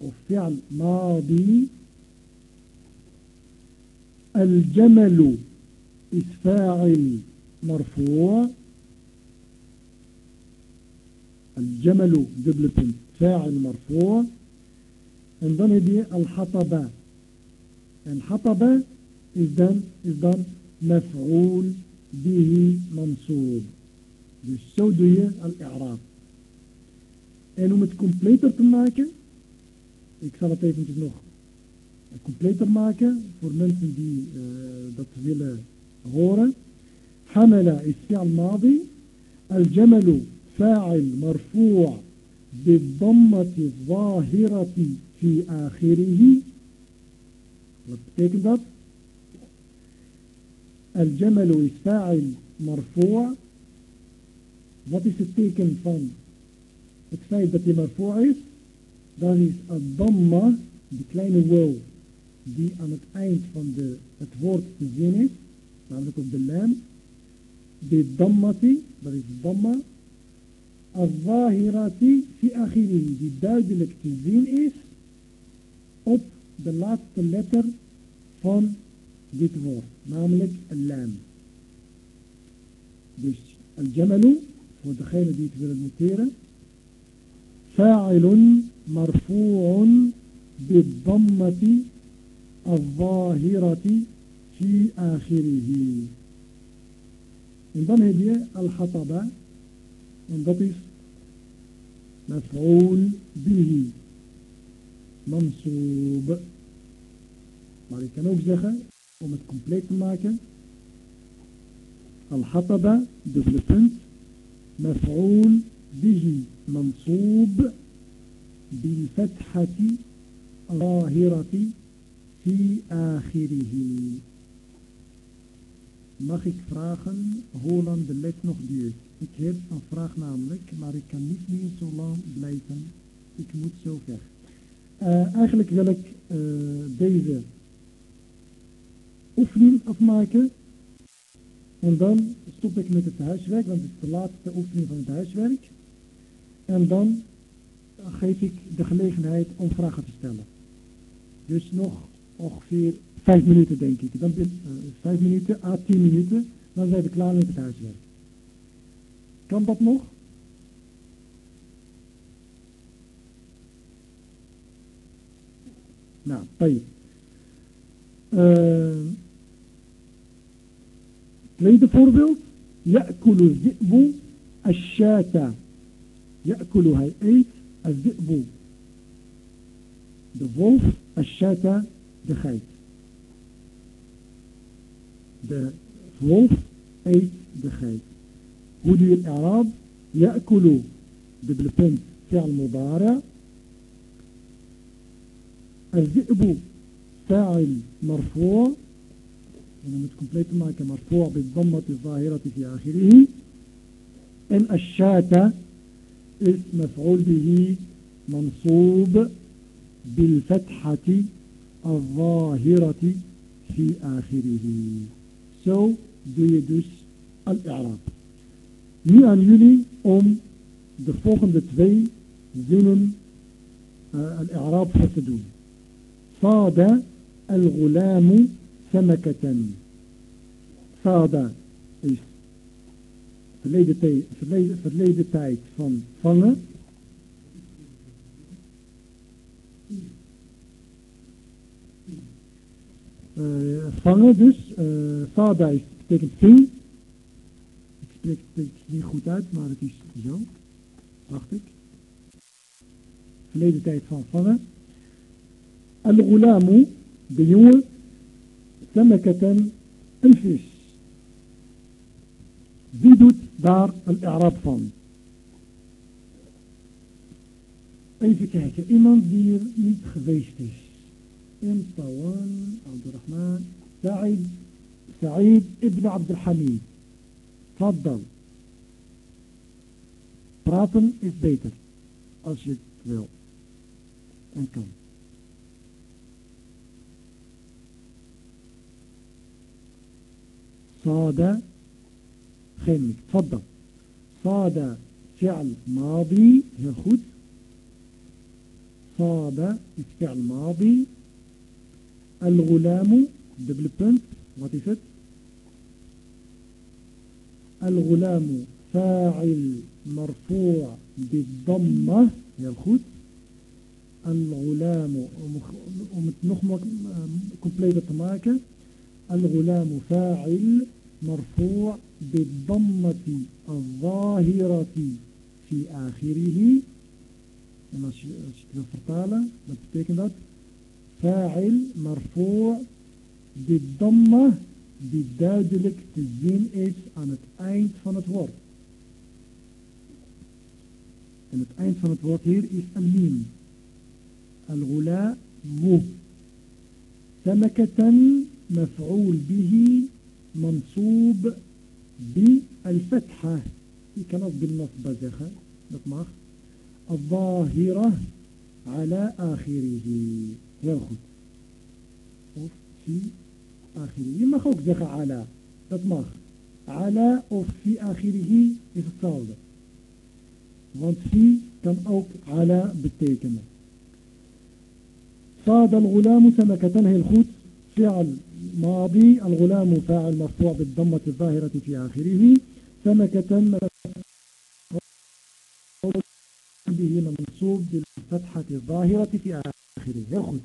وفعل ماضي الجمل is فاعل مرفوع الجمل دبل فاعل مرفوع heb je الحطبة en حطبة is dan, is dan مفعول به منصوب dus zo doe je al-i'raab En om het completer te maken, ik zal het eventjes nog completer maken voor mensen die uh, dat willen horen. حمل is فعل ماضي الجمل فاعل مرفوع بالضمة الظاهرة في آخره wat betekent dat? الجمل is فاعل مرفوع wat is het teken van het feit dat hij maar voor is, dan is het damma, die kleine wow, die aan het eind van de, het woord te zien is, namelijk op de lam, de dammati, dat is damma, al-zahirati fi akhiri, die duidelijk te zien is op de laatste letter van dit woord, ماملك اللام. دش الجمل هو دخيل دي تبير المثيرة. فاعل مرفوع بالضمة الظاهرة في آخره. انضم هدية الحطبة انضطف مفعول به. منصوب. مالك نوك om het compleet te maken. Al-Hataba, dubbele punt. Maf'ool bihi mansoob bil fathati zahirati fi akhirihi. Mag ik vragen hoe lang de les nog duurt? Ik heb een vraag namelijk, maar ik kan niet meer zo lang blijven. Ik moet zo ver. Eh, eigenlijk wil ik eh, deze oefening afmaken. En dan stop ik met het huiswerk, want het is de laatste oefening van het huiswerk. En dan geef ik de gelegenheid om vragen te stellen. Dus nog ongeveer vijf minuten denk ik. Dan ben, eh, vijf minuten à tien minuten, dan zijn we klaar met het huiswerk. Kan dat nog? Nou, pay. Uh, ليد فوربيلد يأكل الذئب الشاة يأكل هاي إيت الذئب. ذا وولف الشاة ذا خيت ذا وولف ايت ذا خيت ودي الإعراب يأكل دبلبنت فعل مضارع الذئب فاعل مرفوع. هنا مش كومبليت معك مرفوع بالضمة الظاهرة في آخره. إن الشات اسم مفعول به منصوب بالفتحة الظاهرة في آخره. سو ديدوس الإعراب. نو أن يولي أم دفوقن دتفي زنن آه، الإعراب فتدون صاد الغلام سمكة صاد is verleden, tijd, verleden, verleden tijd van vangen. Uh, vangen dus, uh, sada is, betekent ving. Ik spreek het niet goed uit, maar het is zo, dacht ik. Verleden tijd van vangen. Al-Ghulamu, de jongen, samakatan, een. Wie doet daar een Arab van. Even kijken, iemand die er niet geweest is. In Tawan, Abdurrahman, Sa'id, Sa'id ibn Abdulhamid. Faddal. Praten is beter, als je het wil en kan. صاد خيمك تفضل صاد فعل ماضي goed صاد فعل ماضي الغلام دبل punt wat is الغلام فاعل مرفوع بالضمة goed الغلام om completer te maken الغلام فاعل مرفوع بالضمة الظاهرة في آخره. فاعل مرفوع بالضمة بالدادلك تزين إيش عن التأينت فنطور عن التأينت فنطور هير إيش الميم. الغلاء مو. سمكة مفعول به منصوب بالفتحة. كنصب النصب زخا نطمخ الظاهرة على آخره. ياخد أوف في آخره. ما خوك زخا على. نطمخ على أوف في آخره. يستطاول وانت في كان أوك على بالتأكيد صاد الغلام سمكة. هي الخوت فعل. ماضي الغلام فاعل مرفوع بالضمة الظاهرة في آخره سمكة به منصوب بالفتحة الظاهرة في آخره. ياخذ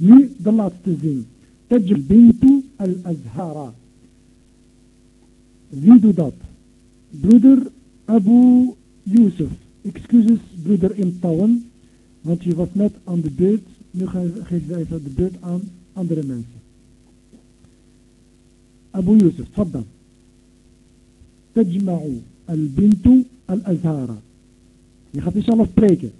مي ضلعت تزين. تجل بنت الأزهارة زيدو داب برودر أبو يوسف excuses برودر إم طاون want je was net بيت de beurt nu geef je even de أبو يوسف تفضل. تجمع البنت الأزهار. je gaat inshallah spreken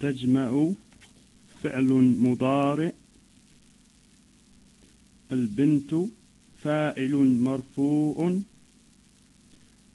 تجمع فعل مضارع. البنت فاعل مرفوع.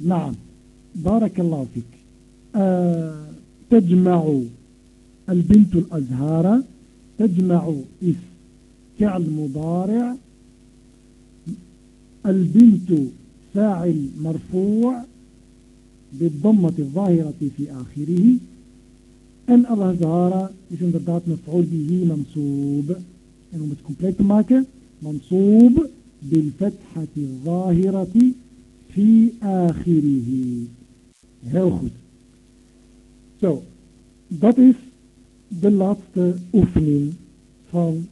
نعم. بارك الله فيك. آه، تجمع البنت الأزهار تجمع إث فعل مضارع البنت فاعل مرفوع بالضمة الظاهرة في آخره. أن الأزهار اسم ذات مفعول به منصوب. أنه متكمبليت ماكا منصوب بالفتحة الظاهرة fi akhirihi. Heel goed. Zo, dat is de laatste oefening van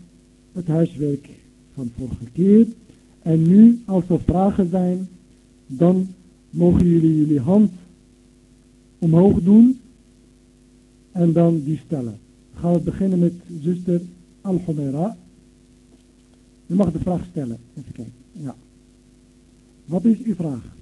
het huiswerk van vorige keer. En nu, als er vragen zijn, dan mogen jullie jullie hand omhoog doen en dan die stellen. Gaan we beginnen met zuster Al-Humaira. U mag de vraag stellen. Even kijken. Ja. Wat is uw vraag?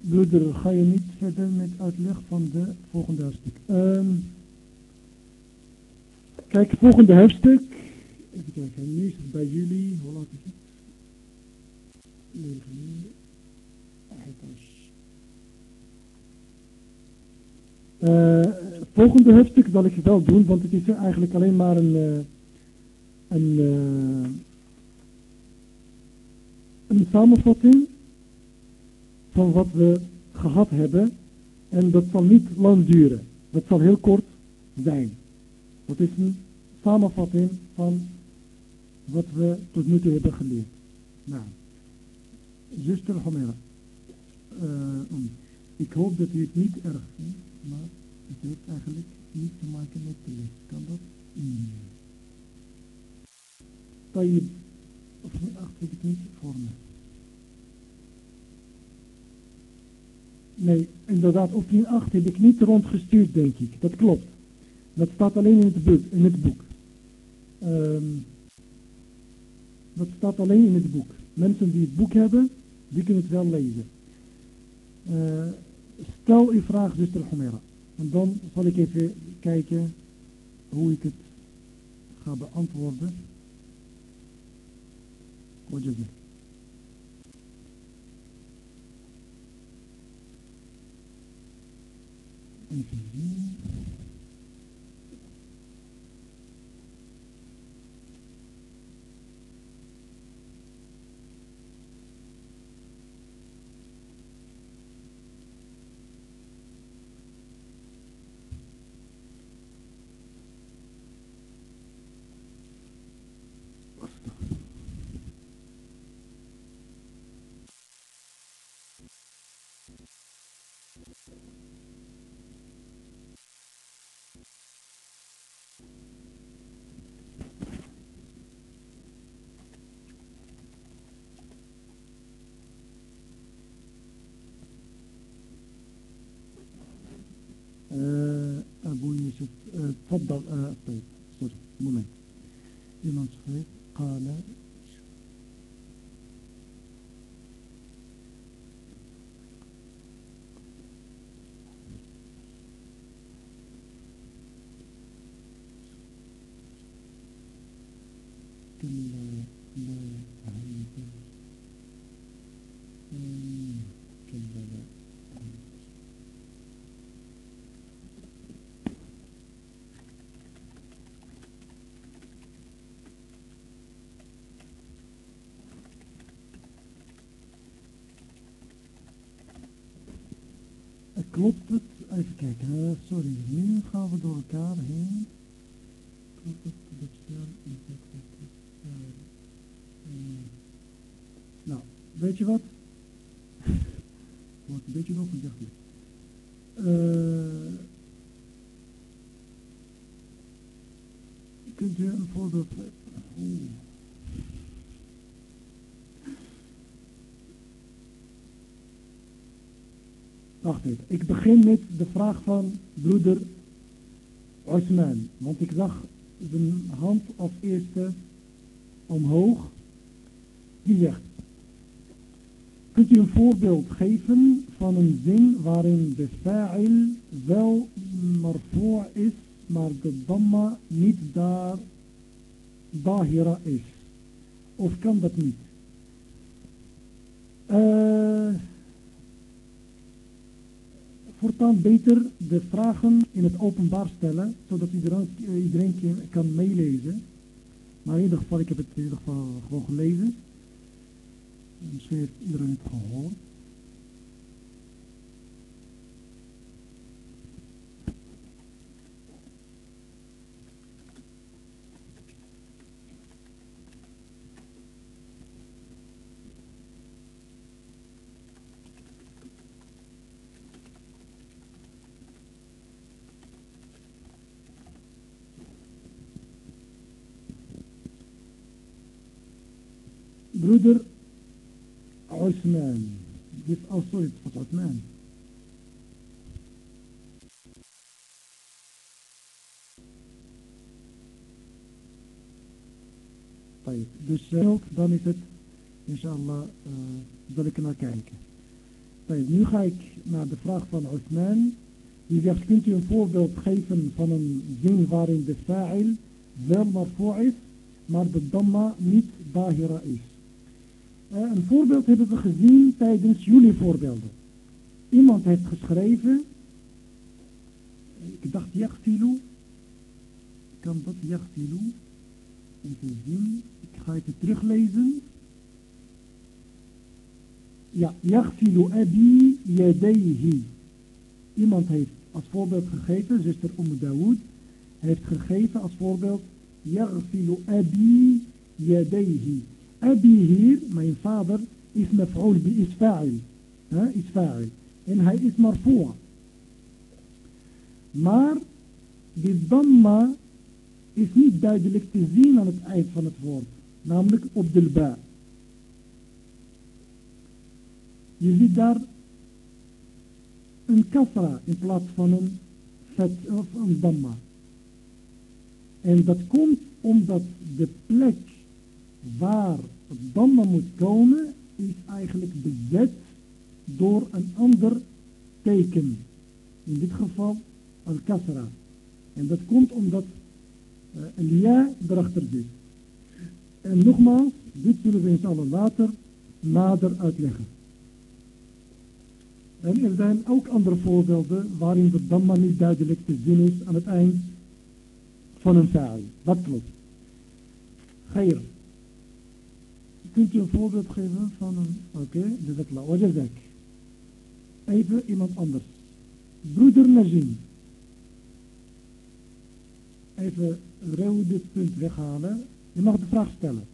Broeder, ga je niet verder met uitleg van de volgende hoofdstuk. Um, kijk, volgende hoofdstuk. Even kijken. Nu het bij jullie, hoe laat is het? 9 uur. 11. Eh, volgende hoofdstuk zal ik wel doen, want het is eigenlijk alleen maar een, eh, een, eh, een samenvatting van wat we gehad hebben. En dat zal niet lang duren. Dat zal heel kort zijn. Dat is een samenvatting van wat we tot nu toe hebben geleerd. Nou, zuster Homera, uh, ik hoop dat u het niet erg vindt, maar het heeft eigenlijk niet te maken met de les. Kan dat? Hmm. Nee. Tayyip, of heb ik niet voor me. Nee, inderdaad, op 10.8 heb ik niet rondgestuurd, denk ik. Dat klopt. Dat staat alleen in het boek. In het boek. Ehm, dat staat alleen in het boek. Mensen die het boek hebben, die kunnen het wel lezen. Uh, stel uw vraag, zuster Humera. En dan zal ik even kijken hoe ik het ga beantwoorden. Zegt. Even zien. تفضل طيب. Klopt het? Even kijken. Uh, sorry, nu gaan we door elkaar heen. Klopt het? Dat stel is dat het uh, Nou, weet je wat? Wordt een beetje onverdachtelijk. Uh, kunt u een voorbeeld... Oeh. Ik begin met de vraag van broeder Osman. Want ik zag zijn hand als eerste omhoog. Die zegt. Kunt u een voorbeeld geven van een zin waarin de fa'il wel marfu' is, maar de damma niet daar dahira is? Of kan dat niet? Eh... Uh, voortaan beter de vragen in het openbaar stellen, zodat iedereen, iedereen kan meelezen. Maar in ieder geval, ik heb het in ieder geval gewoon gelezen. Misschien heeft iedereen het gehoord. Broeder Osman. Dit is sorry, het was Osman. Dus uh, dan is het, inshallah, uh, zal ik naar kijken. Nu ga ik naar de vraag van Osman. Die zegt, kunt u een voorbeeld geven van een zin waarin de fa'il wel marfu is, maar de damma niet bahira is. Eh, een voorbeeld hebben we gezien tijdens jullie voorbeelden. Iemand heeft geschreven, ik dacht Yaghsilu, kan dat Yaghsilu, even zien, ik ga het teruglezen. Ja, Yaghsilu abi yadayhi. Iemand heeft als voorbeeld gegeven, zuster Umm Dawood, heeft gegeven als voorbeeld Yaghsilu abi yadayhi. Abi hier, mijn vader, is maf'ul bi isfa'il. Isfa'il. En hij is marfu'a. Maar die damma is niet duidelijk te zien aan het eind van het woord. Namelijk op de ba. Je ziet daar een kasra in plaats van een vet of een damma. En dat komt omdat de plek waar het moet komen is eigenlijk bezet door een ander teken. In dit geval al-kasra. En dat komt omdat een ja erachter zit. En nogmaals, dit zullen we eens alle later nader uitleggen. En er zijn ook andere voorbeelden waarin de damma niet duidelijk te zien is aan het eind van een fa'i. Dat klopt. Geir. Kunt u een voorbeeld geven van een... Oké, okay, jazakla. Wajazak. Even iemand anders. Broeder Najim. Even rode punt weghalen. Je mag de vraag stellen.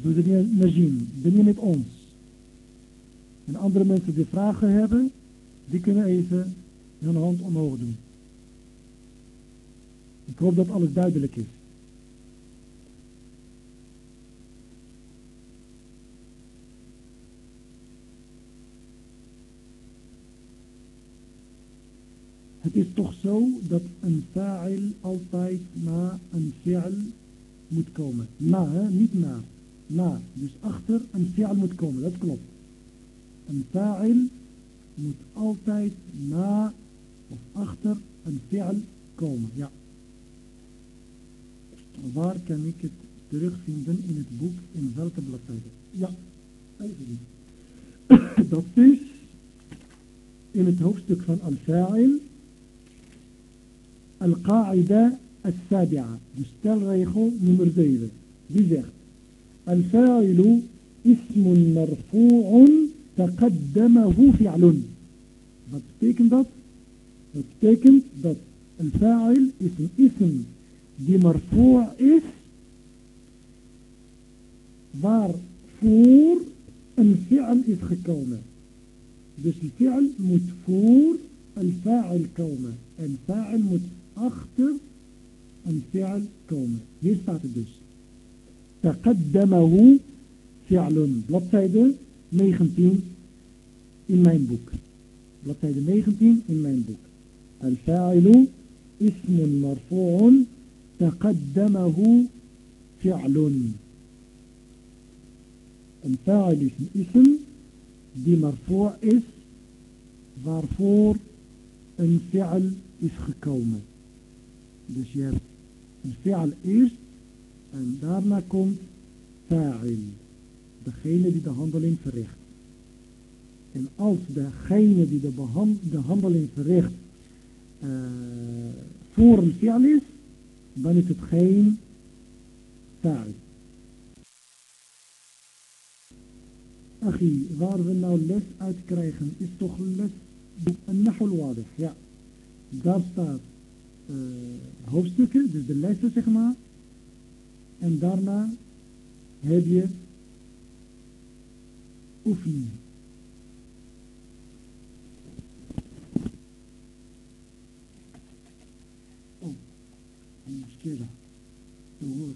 Broeder Najim, ben je met ons? En andere mensen die vragen hebben, die kunnen even hun hand omhoog doen. Ik hoop dat alles duidelijk is. Het is toch zo dat een fa'il altijd na een fi'al moet komen. Na, hè? niet na. Na. Dus achter een fi'al moet komen. Dat klopt. Een fa'il moet altijd na of achter een fi'al komen. Ja. Waar kan ik het terugvinden in het boek? In welke bladzijde? Ja. Even Dat is in het hoofdstuk van al-fa'il القاعدة السابعة السtelregel nummer 7 die zegt الفاعل اسم مرفوع تقدمه فعل. What taken that what taken that. الفاعل اسم اسم. دي مرفوع اس بار فور. الفعل اسم كومة بس الفعل متفور الفاعل كومة. الفاعل متأخر الفعل كومة. هي ساعة تقدمه فعل. بلطايدة 19 in mijn boek. Bladzijde 19 in mijn boek. Al-fa'ilu ismun marfu'un taqaddamahu fi'alun. Een fa'il is een ism die marfu' is waarvoor een fi'al is gekomen. Dus je hebt een fi'al eerst en daarna komt fa'il. Degene die de handeling verricht. En als degene die de, de handeling verricht uh, voor een fi'al is, dan is het geen fa'il. Achie, waar we nou les uit krijgen, is toch les een nahul. Ja, daar staat uh, hoofdstukken, dus de lessen zeg maar. En daarna heb je oefeningen. Oh, hoor.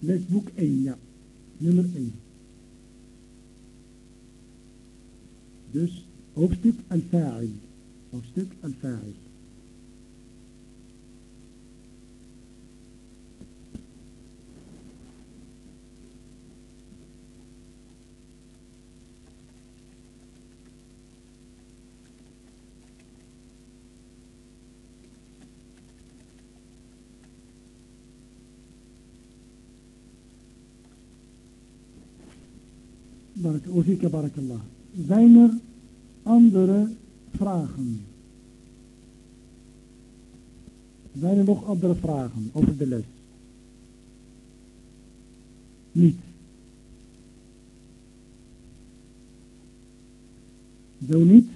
Lesboek 1, ja. Nummer 1. Dus hoofdstuk al-fa'il. Hoofdstuk al-fa'il. Barak, Oefika barakallah. Zijn er andere vragen? Zijn er nog andere vragen over de les? Niet. Zo niet.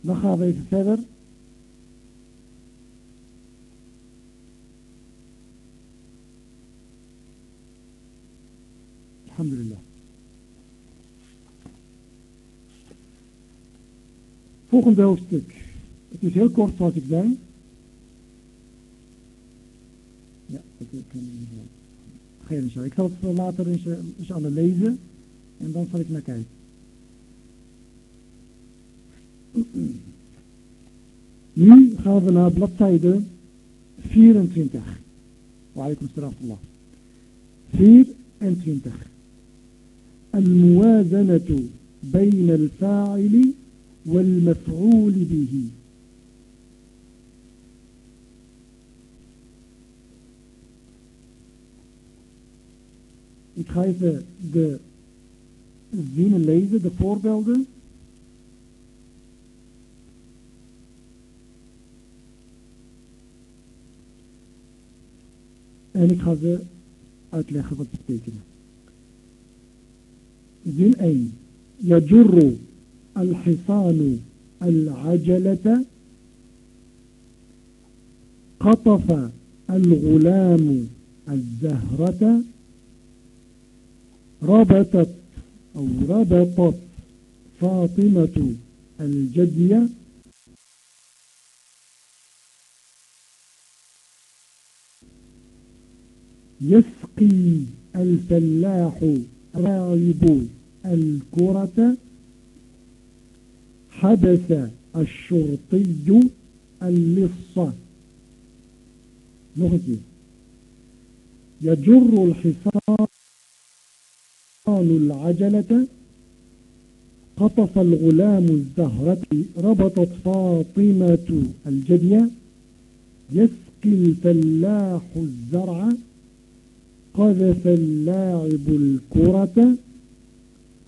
Dan gaan we even verder. Alhamdulillah Volgende hoofdstuk. Het is heel kort zoals ik zei. Ja, dat kan Geen zo. Ik zal het later eens, eens alle lezen. En dan zal ik naar kijken. Nu gaan we naar bladzijde 24. Wa alaikum salam. 24. الموازنة بين الفاعل والمفعول به Ik ga even de zinnen lezen, de voorbeelden. En ik ga ze uitleggen wat ze betekenen. زين أين يجر الحصان العجلة قطف الغلام الزهرة ربطت أو ربطت فاطمة الجدية يسقي الفلاح راغب الكرة. حبس الشرطي اللصة. نغتي يجر الحصان العجلة قطف الغلام الزهرة ربطت فاطمة الجدية يسقي الفلاح الزرع قذف اللاعب الكرة.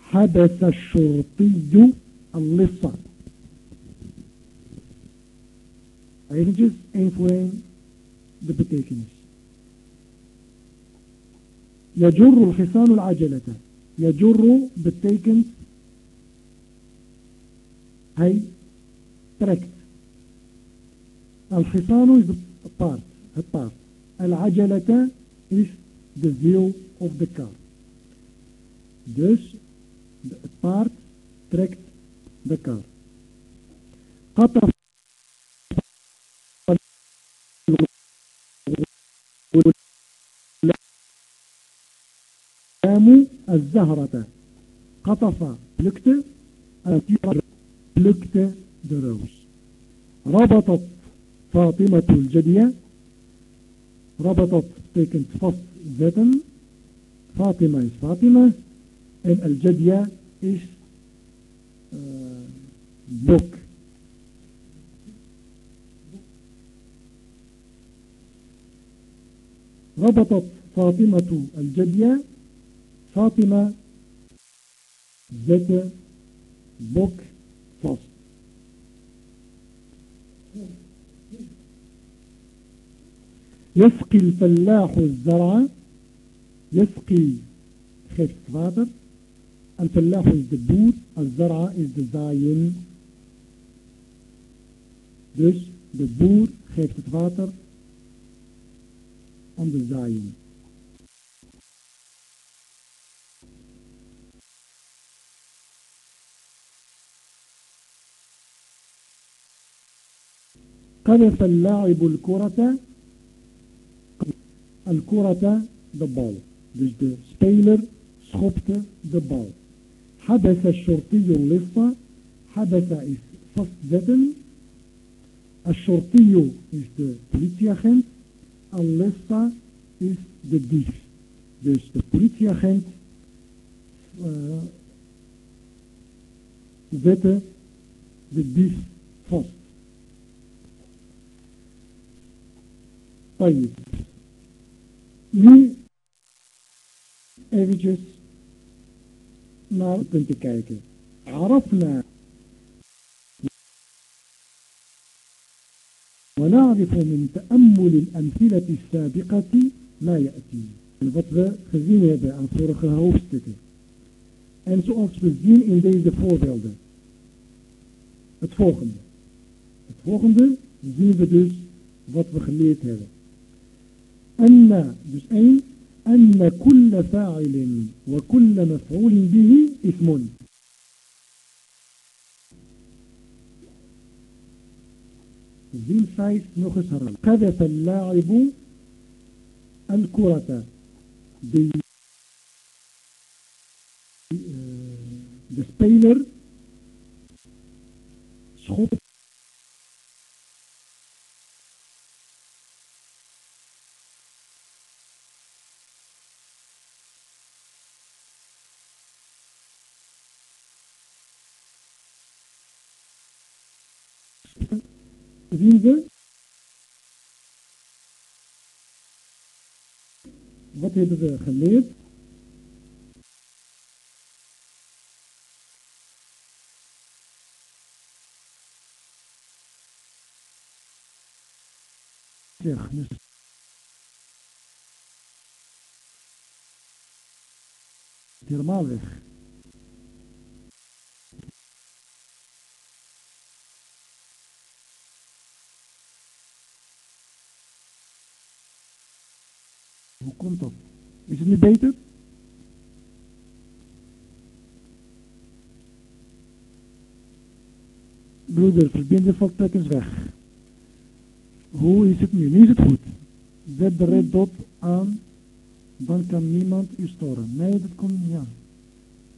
حبس الشرطي اللصة ranges influence the petitions يجر الحصان العجلة يجر بالتيكنس هاي تركت الحصان is a part. العجلة is the wheel of the car dus the part trekt ذكر قطف لام الزهرة قطف لكت لكت دروس ربطت فاطمة الجدية ربطت تيكن فص زيتن فاطمة فاطمة الجدية إيش bok. ربطت فاطمة الجدية فاطمة zette bok vast. يسقي الفلاح الزرع يسقي geeft water الفلاح is de boer, الزرع is de zaaien. Dus de boer geeft het water aan de zaaien. قذف اللاعب الكرة الكرة de bal. Dus de speler schopte de bal. Habasa shortiyo lista. Habasa is vastzetten. Ashortiyo is de politieagent. Al-lista is de dief. Dus de politieagent uh, zette de dief vast. طيب nu eventjes naar het punt te kijken. عرفنا ونعرف من تأمل الأمثلة السابقة ما يأتي. Wat we gezien hebben aan vorige hoofdstukken. En zoals we zien in deze voorbeelden. Het volgende. Het volgende zien we dus wat we geleerd hebben. أن dus één أن كل فاعل وكل مفعول به اسم. نخسر قذف اللاعب الكرة de, de speler schot hebben we geleerd dus helemaal weg Hoe komt dat? Is het nu beter? Broeder, verbinden valt weg. Hoe is het nu? Nu is het goed. Zet de red dot aan, dan kan niemand u storen. Nee, dat komt niet aan.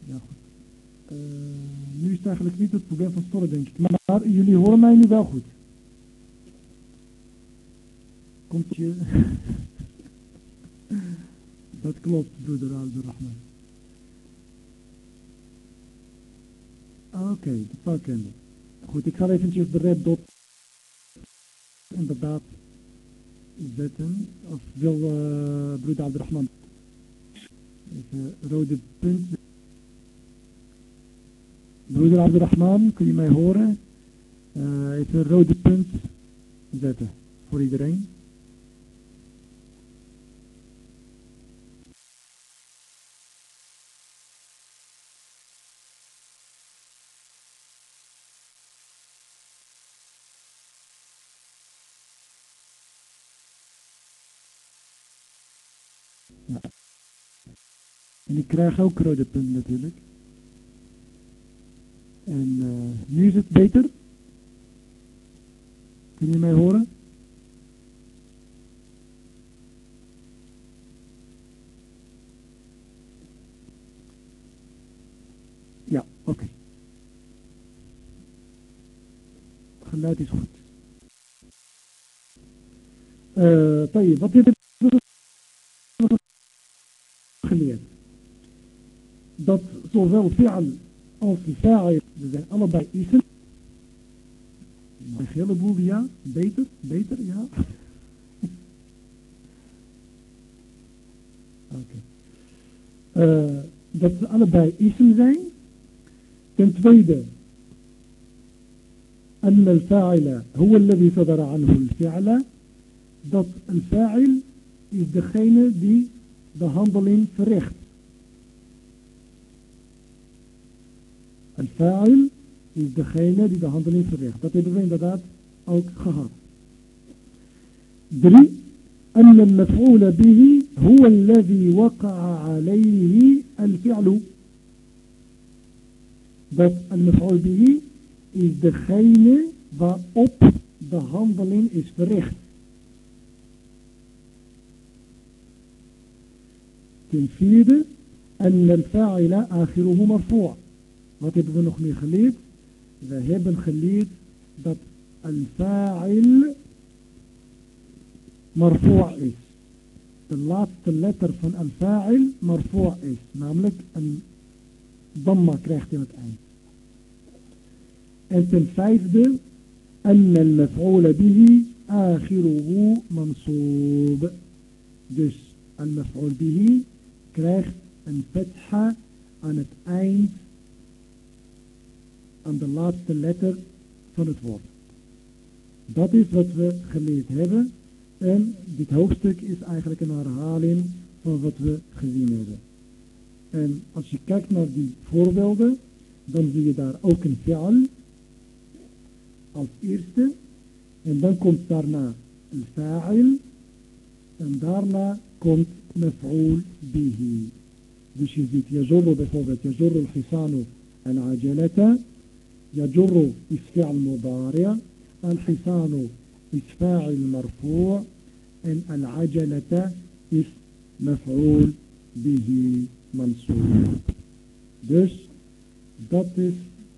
Ja, goed. Uh, nu is het eigenlijk niet het probleem van storen, denk ik. Maar jullie horen mij nu wel goed. Komt je... Dat klopt, broeder Abdurrahman. Oké, okay. Goed, ik ga eventjes de dot inderdaad zetten. Of wil uh, broeder Abdurrahman even rode punt. Broeder Abdurrahman, kun je mij horen? Uh, even een rode punt zetten voor iedereen. En ik krijg ook rode punten natuurlijk. En uh, nu is het beter. Kun je mij horen? Ja, oké. Okay. Geluid is goed. Uh, wat dit je geleerd? dat zowel fi'al als fa'il, ze zijn allebei ism. Een heleboel ja, beter, beter, ja. Oké. Okay. Uh, dat ze allebei ism zijn. Ten tweede, أن الفاعل هو الذي صدر عنه الفعل dat een fa'il is degene die de handeling verricht. Een fa'il is degene die de handeling verricht. Dat hebben we inderdaad ook gehad. Drie. أن المفعول به هو الذي وقع عليه الفعل dat المفعول به is degene waarop de handeling is verricht. Ten vierde, أن الفاعل آخره مرفوع wat hebben we nog meer geleerd we hebben geleerd dat الفاعل مرفوع is de laatste letter van الفاعل مرفوع is namelijk een damma krijgt in het eind en ten vijfde أن المفعول به آخره منصوب dus المفعول به krijgt een fetha aan het eind aan de laatste letter van het woord. Dat is wat we geleerd hebben. En dit hoofdstuk is eigenlijk een herhaling van wat we gezien hebben. En als je kijkt naar die voorbeelden, dan zie je daar ook een fi'al als eerste. En dan komt daarna een fa'il. En daarna komt maf'ul bihi. Dus je ziet Yazurru bijvoorbeeld, Yazurru al-Hisanu en Ajalata. يجر is فعل مضارع الحصان is فاعل مرفوع en العجلة is مفعول به منصوب dus dat is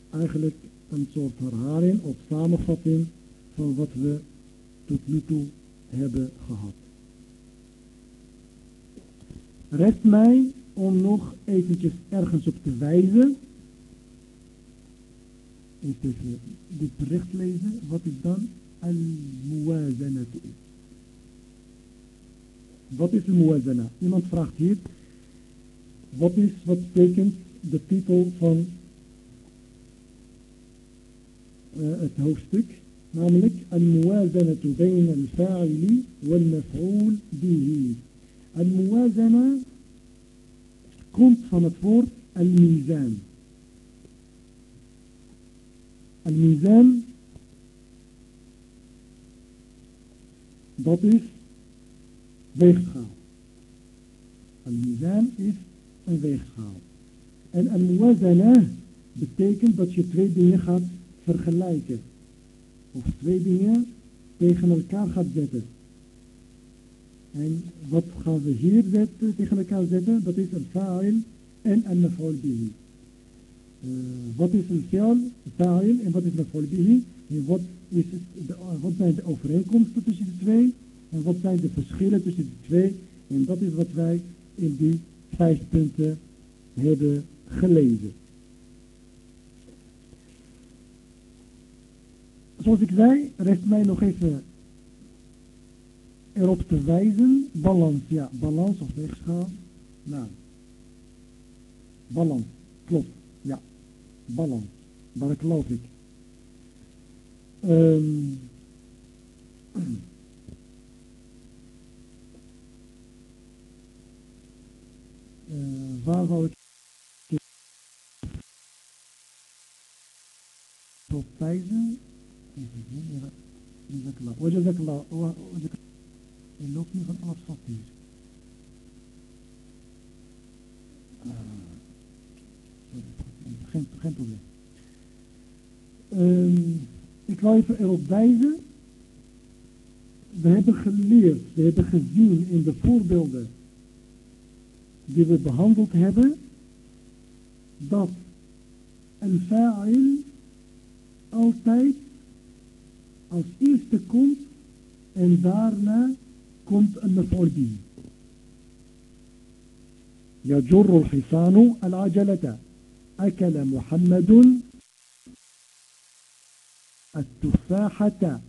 eigenlijk een soort herhaling of samenvatting van wat we tot nu toe hebben gehad. Rest mij om nog eventjes ergens op te wijzen. Even dit bericht lezen. Wat is dan al-muwazanatu? Wat is al-muwazana? Iemand vraagt hier. Wat is, wat betekent de titel van uh, het hoofdstuk? Namelijk al-muwazanatu bain al-fa'ili wal-maf'ul bihi. Al-muwazana komt van het woord al-mizan. Al-mizan, dat is weegschaal. Al-mizan is een weegschaal. En al-muwazana betekent dat je twee dingen gaat vergelijken. Of twee dingen tegen elkaar gaat zetten. En wat gaan we hier zetten, tegen elkaar zetten? Dat is een fa'il en een maf'ul bihi. Uh, wat is een fi'al, fa'il en wat is bihi? En wat, is het, de, wat zijn de overeenkomsten tussen de twee? En wat zijn de verschillen tussen de twee? En dat is wat wij in die vijf punten hebben gelezen. Zoals ik zei, rest mij nog even erop te wijzen, balans, ja, balans of weegschaal, nou, balans, klopt, ja, balans, daar geloof ik. Um, uh, waar wou ik erop wijzen. We hebben geleerd, we hebben gezien in de voorbeelden die we behandeld hebben, dat een fa'il altijd als eerste komt en daarna komt een maf'ul bihi. يجر الحصان العجلة أكل محمد التفاحة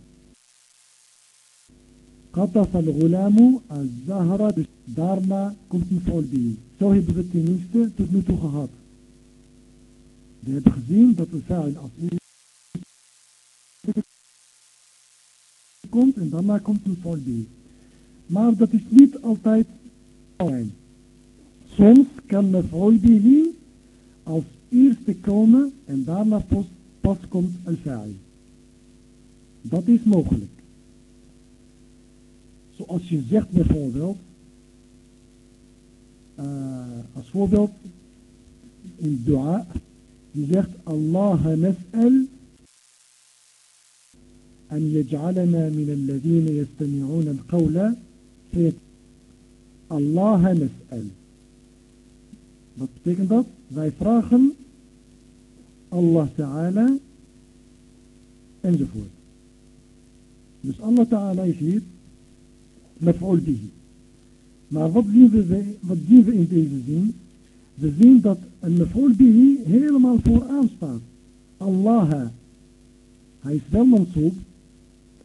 قطف الغلام الزهرة daarna komt maf'ul bihi. Zo hebben we het tenminste tot nu toe gehad. We hebben gezien dat de fa'il als komt en daarna komt maf'ul bihi. Maar dat is niet altijd alleen. Soms kan maf'ul bihi als eerste komen en daarna pas, pas komt al-fa'il. Dat is mogelijk. Zoals je zegt bijvoorbeeld, uh, als voorbeeld in dua, je zegt Allah nas'al أن يجعلنا من الذين يستمعون القول الله نسأل Wat betekent dat? Wij vragen Allah Ta'ala enzovoort. مش الله تعالى يشهد مفعول به. مع فضلين فضلين فضلين فضلين فضلين فضلين دات المفعول به هيل مع القرآن ستار الله هاي سبال منصوب.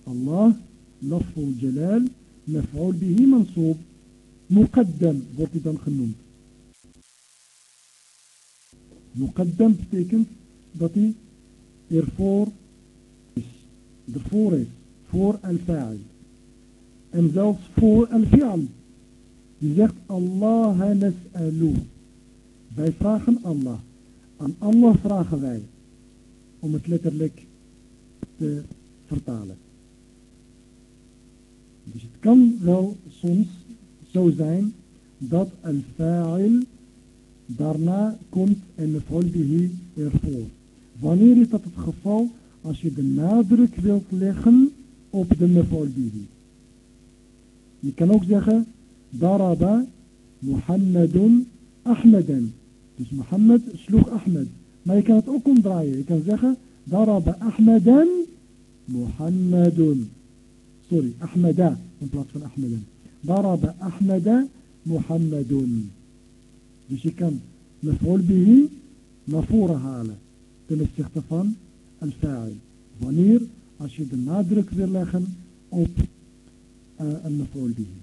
الله لفظ الجلال مفعول به منصوب. مقدم. بوطي تنخنون مقدم بتيكن دتي ارفور درفوريس Voor al-fa'il. En zelfs voor al-fi'al. Die zegt Allah nas'alu. Wij vragen Allah. Aan Allah vragen wij. Om het letterlijk te vertalen. Dus het kan wel soms zo zijn dat al-fa'il daarna komt en mef'ul bihi ervoor. Wanneer is dat het geval? Als je de nadruk wilt leggen op de bihi. Je kan ook zeggen daraba Muhammadun Ahmedan. Dus Mohammed sloeg Ahmed. Maar je kan het ook omdraaien. Je kan zeggen daraba Ahmedan Muhammadun. Sorry, Ahmeda in plaats van Ahmedan. Daraba Ahmeda Muhammadun. Dus je kan mef'ul bihi naar voren halen ten opzichte van al-fa'il. Wanneer? Als je de nadruk wil leggen op een mef'ul bihi.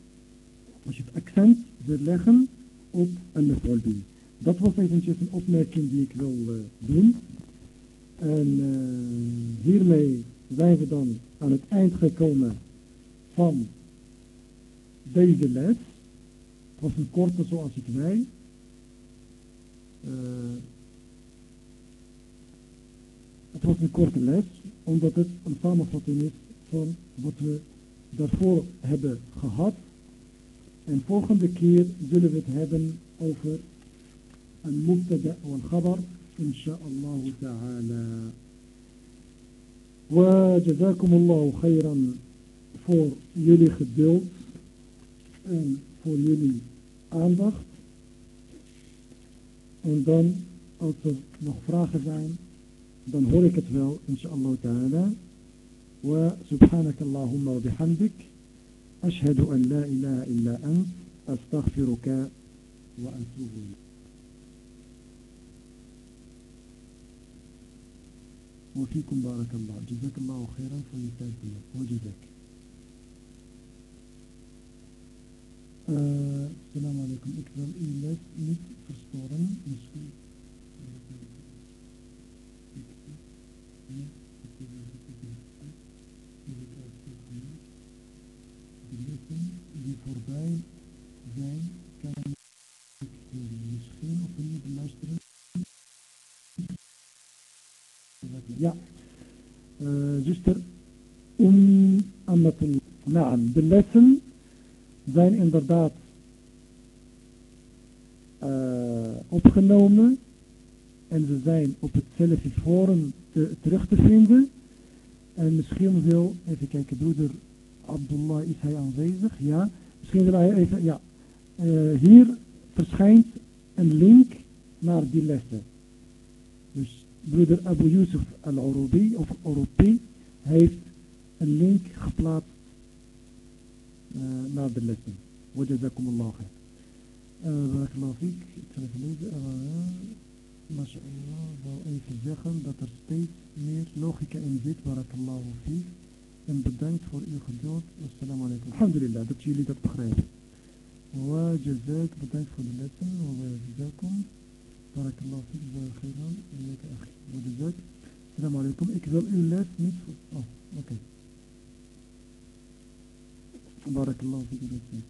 Als je het accent wil leggen op bihi. Dat was eventjes een opmerking die ik wil uh, doen. En uh, hiermee zijn we dan aan het eind gekomen van deze les. Het was een korte zoals ik zei. Het was een korte les, omdat het een samenvatting is van wat we daarvoor hebben gehad. En volgende keer zullen we het hebben over een mubtada wal khabar, insha'Allah ta'ala. وجزاكم الله خيرا voor jullie geduld en voor jullie aandacht. En dan, als er nog vragen zijn, dan hoor ik het wel, inshallah ta'ala. Wa subhanak Allahumma wa bihamdik. Ashhadu an la ilaha illa ant. Astaghfiruka wa atubu وفيكم بارك الله جزاك الله خيرا for your time وجزاك uh, السلام عليكم ik wil u niet verstoren misschien De lessen die voorbij zijn, kan ik misschien opnieuw beluisteren. Ja, uh, zuster Um Amatul. Naam, de lessen zijn inderdaad uh, opgenomen en ze zijn op het Forum eh, terug te vinden. En misschien wil, even kijken, broeder Abdullah, is hij aanwezig? Ja. Misschien wil hij even, ja. Eh, hier verschijnt een link naar die lessen. Dus broeder Abu Yusuf al-Urubi, of Urubi, heeft een link geplaatst eh, naar de lessen. Wajazakum Allah. Uh, Barakallahu fiek. Ik zal even. MashaAllah Allah wil even zeggen dat er steeds meer logica in zit, barakallahu fi. En bedankt voor uw geduld. Assalamu alaikum. Alhamdulillah, dat jullie dat begrijpen. Wa jazak, bedankt voor de letter. Wa welkom. Barakallahu fi, jazakum. Wa jazak. Assalamu alaikum. Ik wil uw les niet... Oh, oké. Okay. Barakallahu fi, jazakum.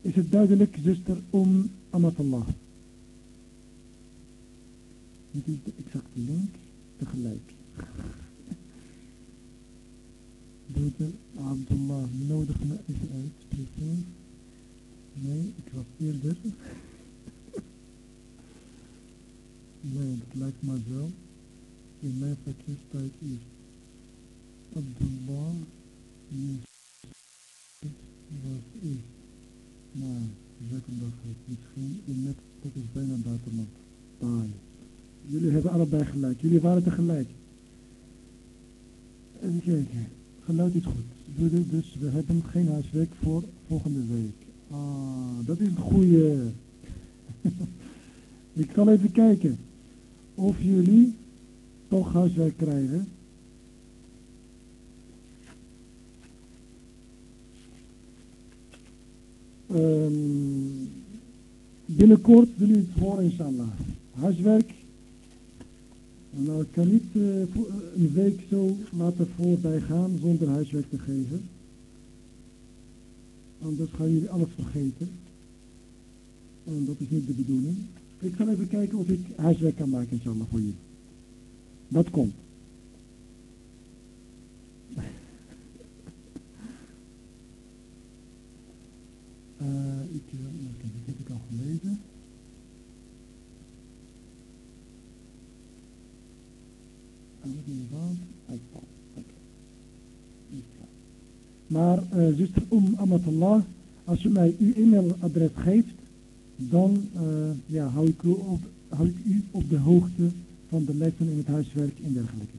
Is het duidelijk, zuster, om Amatallah? Is de exacte link tegelijk. Broeder Abdullah, nodig me even uit. Nee, ik was eerder. nee, dat lijkt maar zo. In mijn verkeerstijd is Abdullah Yes. Was is. Nou. Jazakallah khair. Misschien in net, dat is bijna buitenland. Taai. Jullie hebben allebei gelijk. Jullie waren tegelijk. Even kijken. Geluid is goed. Dus- we hebben geen huiswerk voor volgende week. Ah, dat is een goeie. Ik zal even kijken of jullie toch huiswerk krijgen. Ehm, binnenkort u het horen inshallah. Huiswerk. Nou, ik kan niet eh, eh, een week zo laten voorbij gaan zonder huiswerk te geven. Anders gaan jullie alles vergeten. En dat is niet de bedoeling. Ik zal even kijken of ik huiswerk kan maken inshallah voor jullie. Dat komt. Eh, ik, heb ik al gelezen. Maar eh zuster Om Amatullah, als u mij uw e-mailadres geeft, dan eh, ja, hou, ik u op, hou ik u op de hoogte van de lessen in het huiswerk en dergelijke.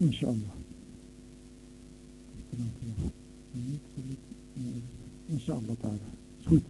İnşallah. İnşallah Teala. Sud.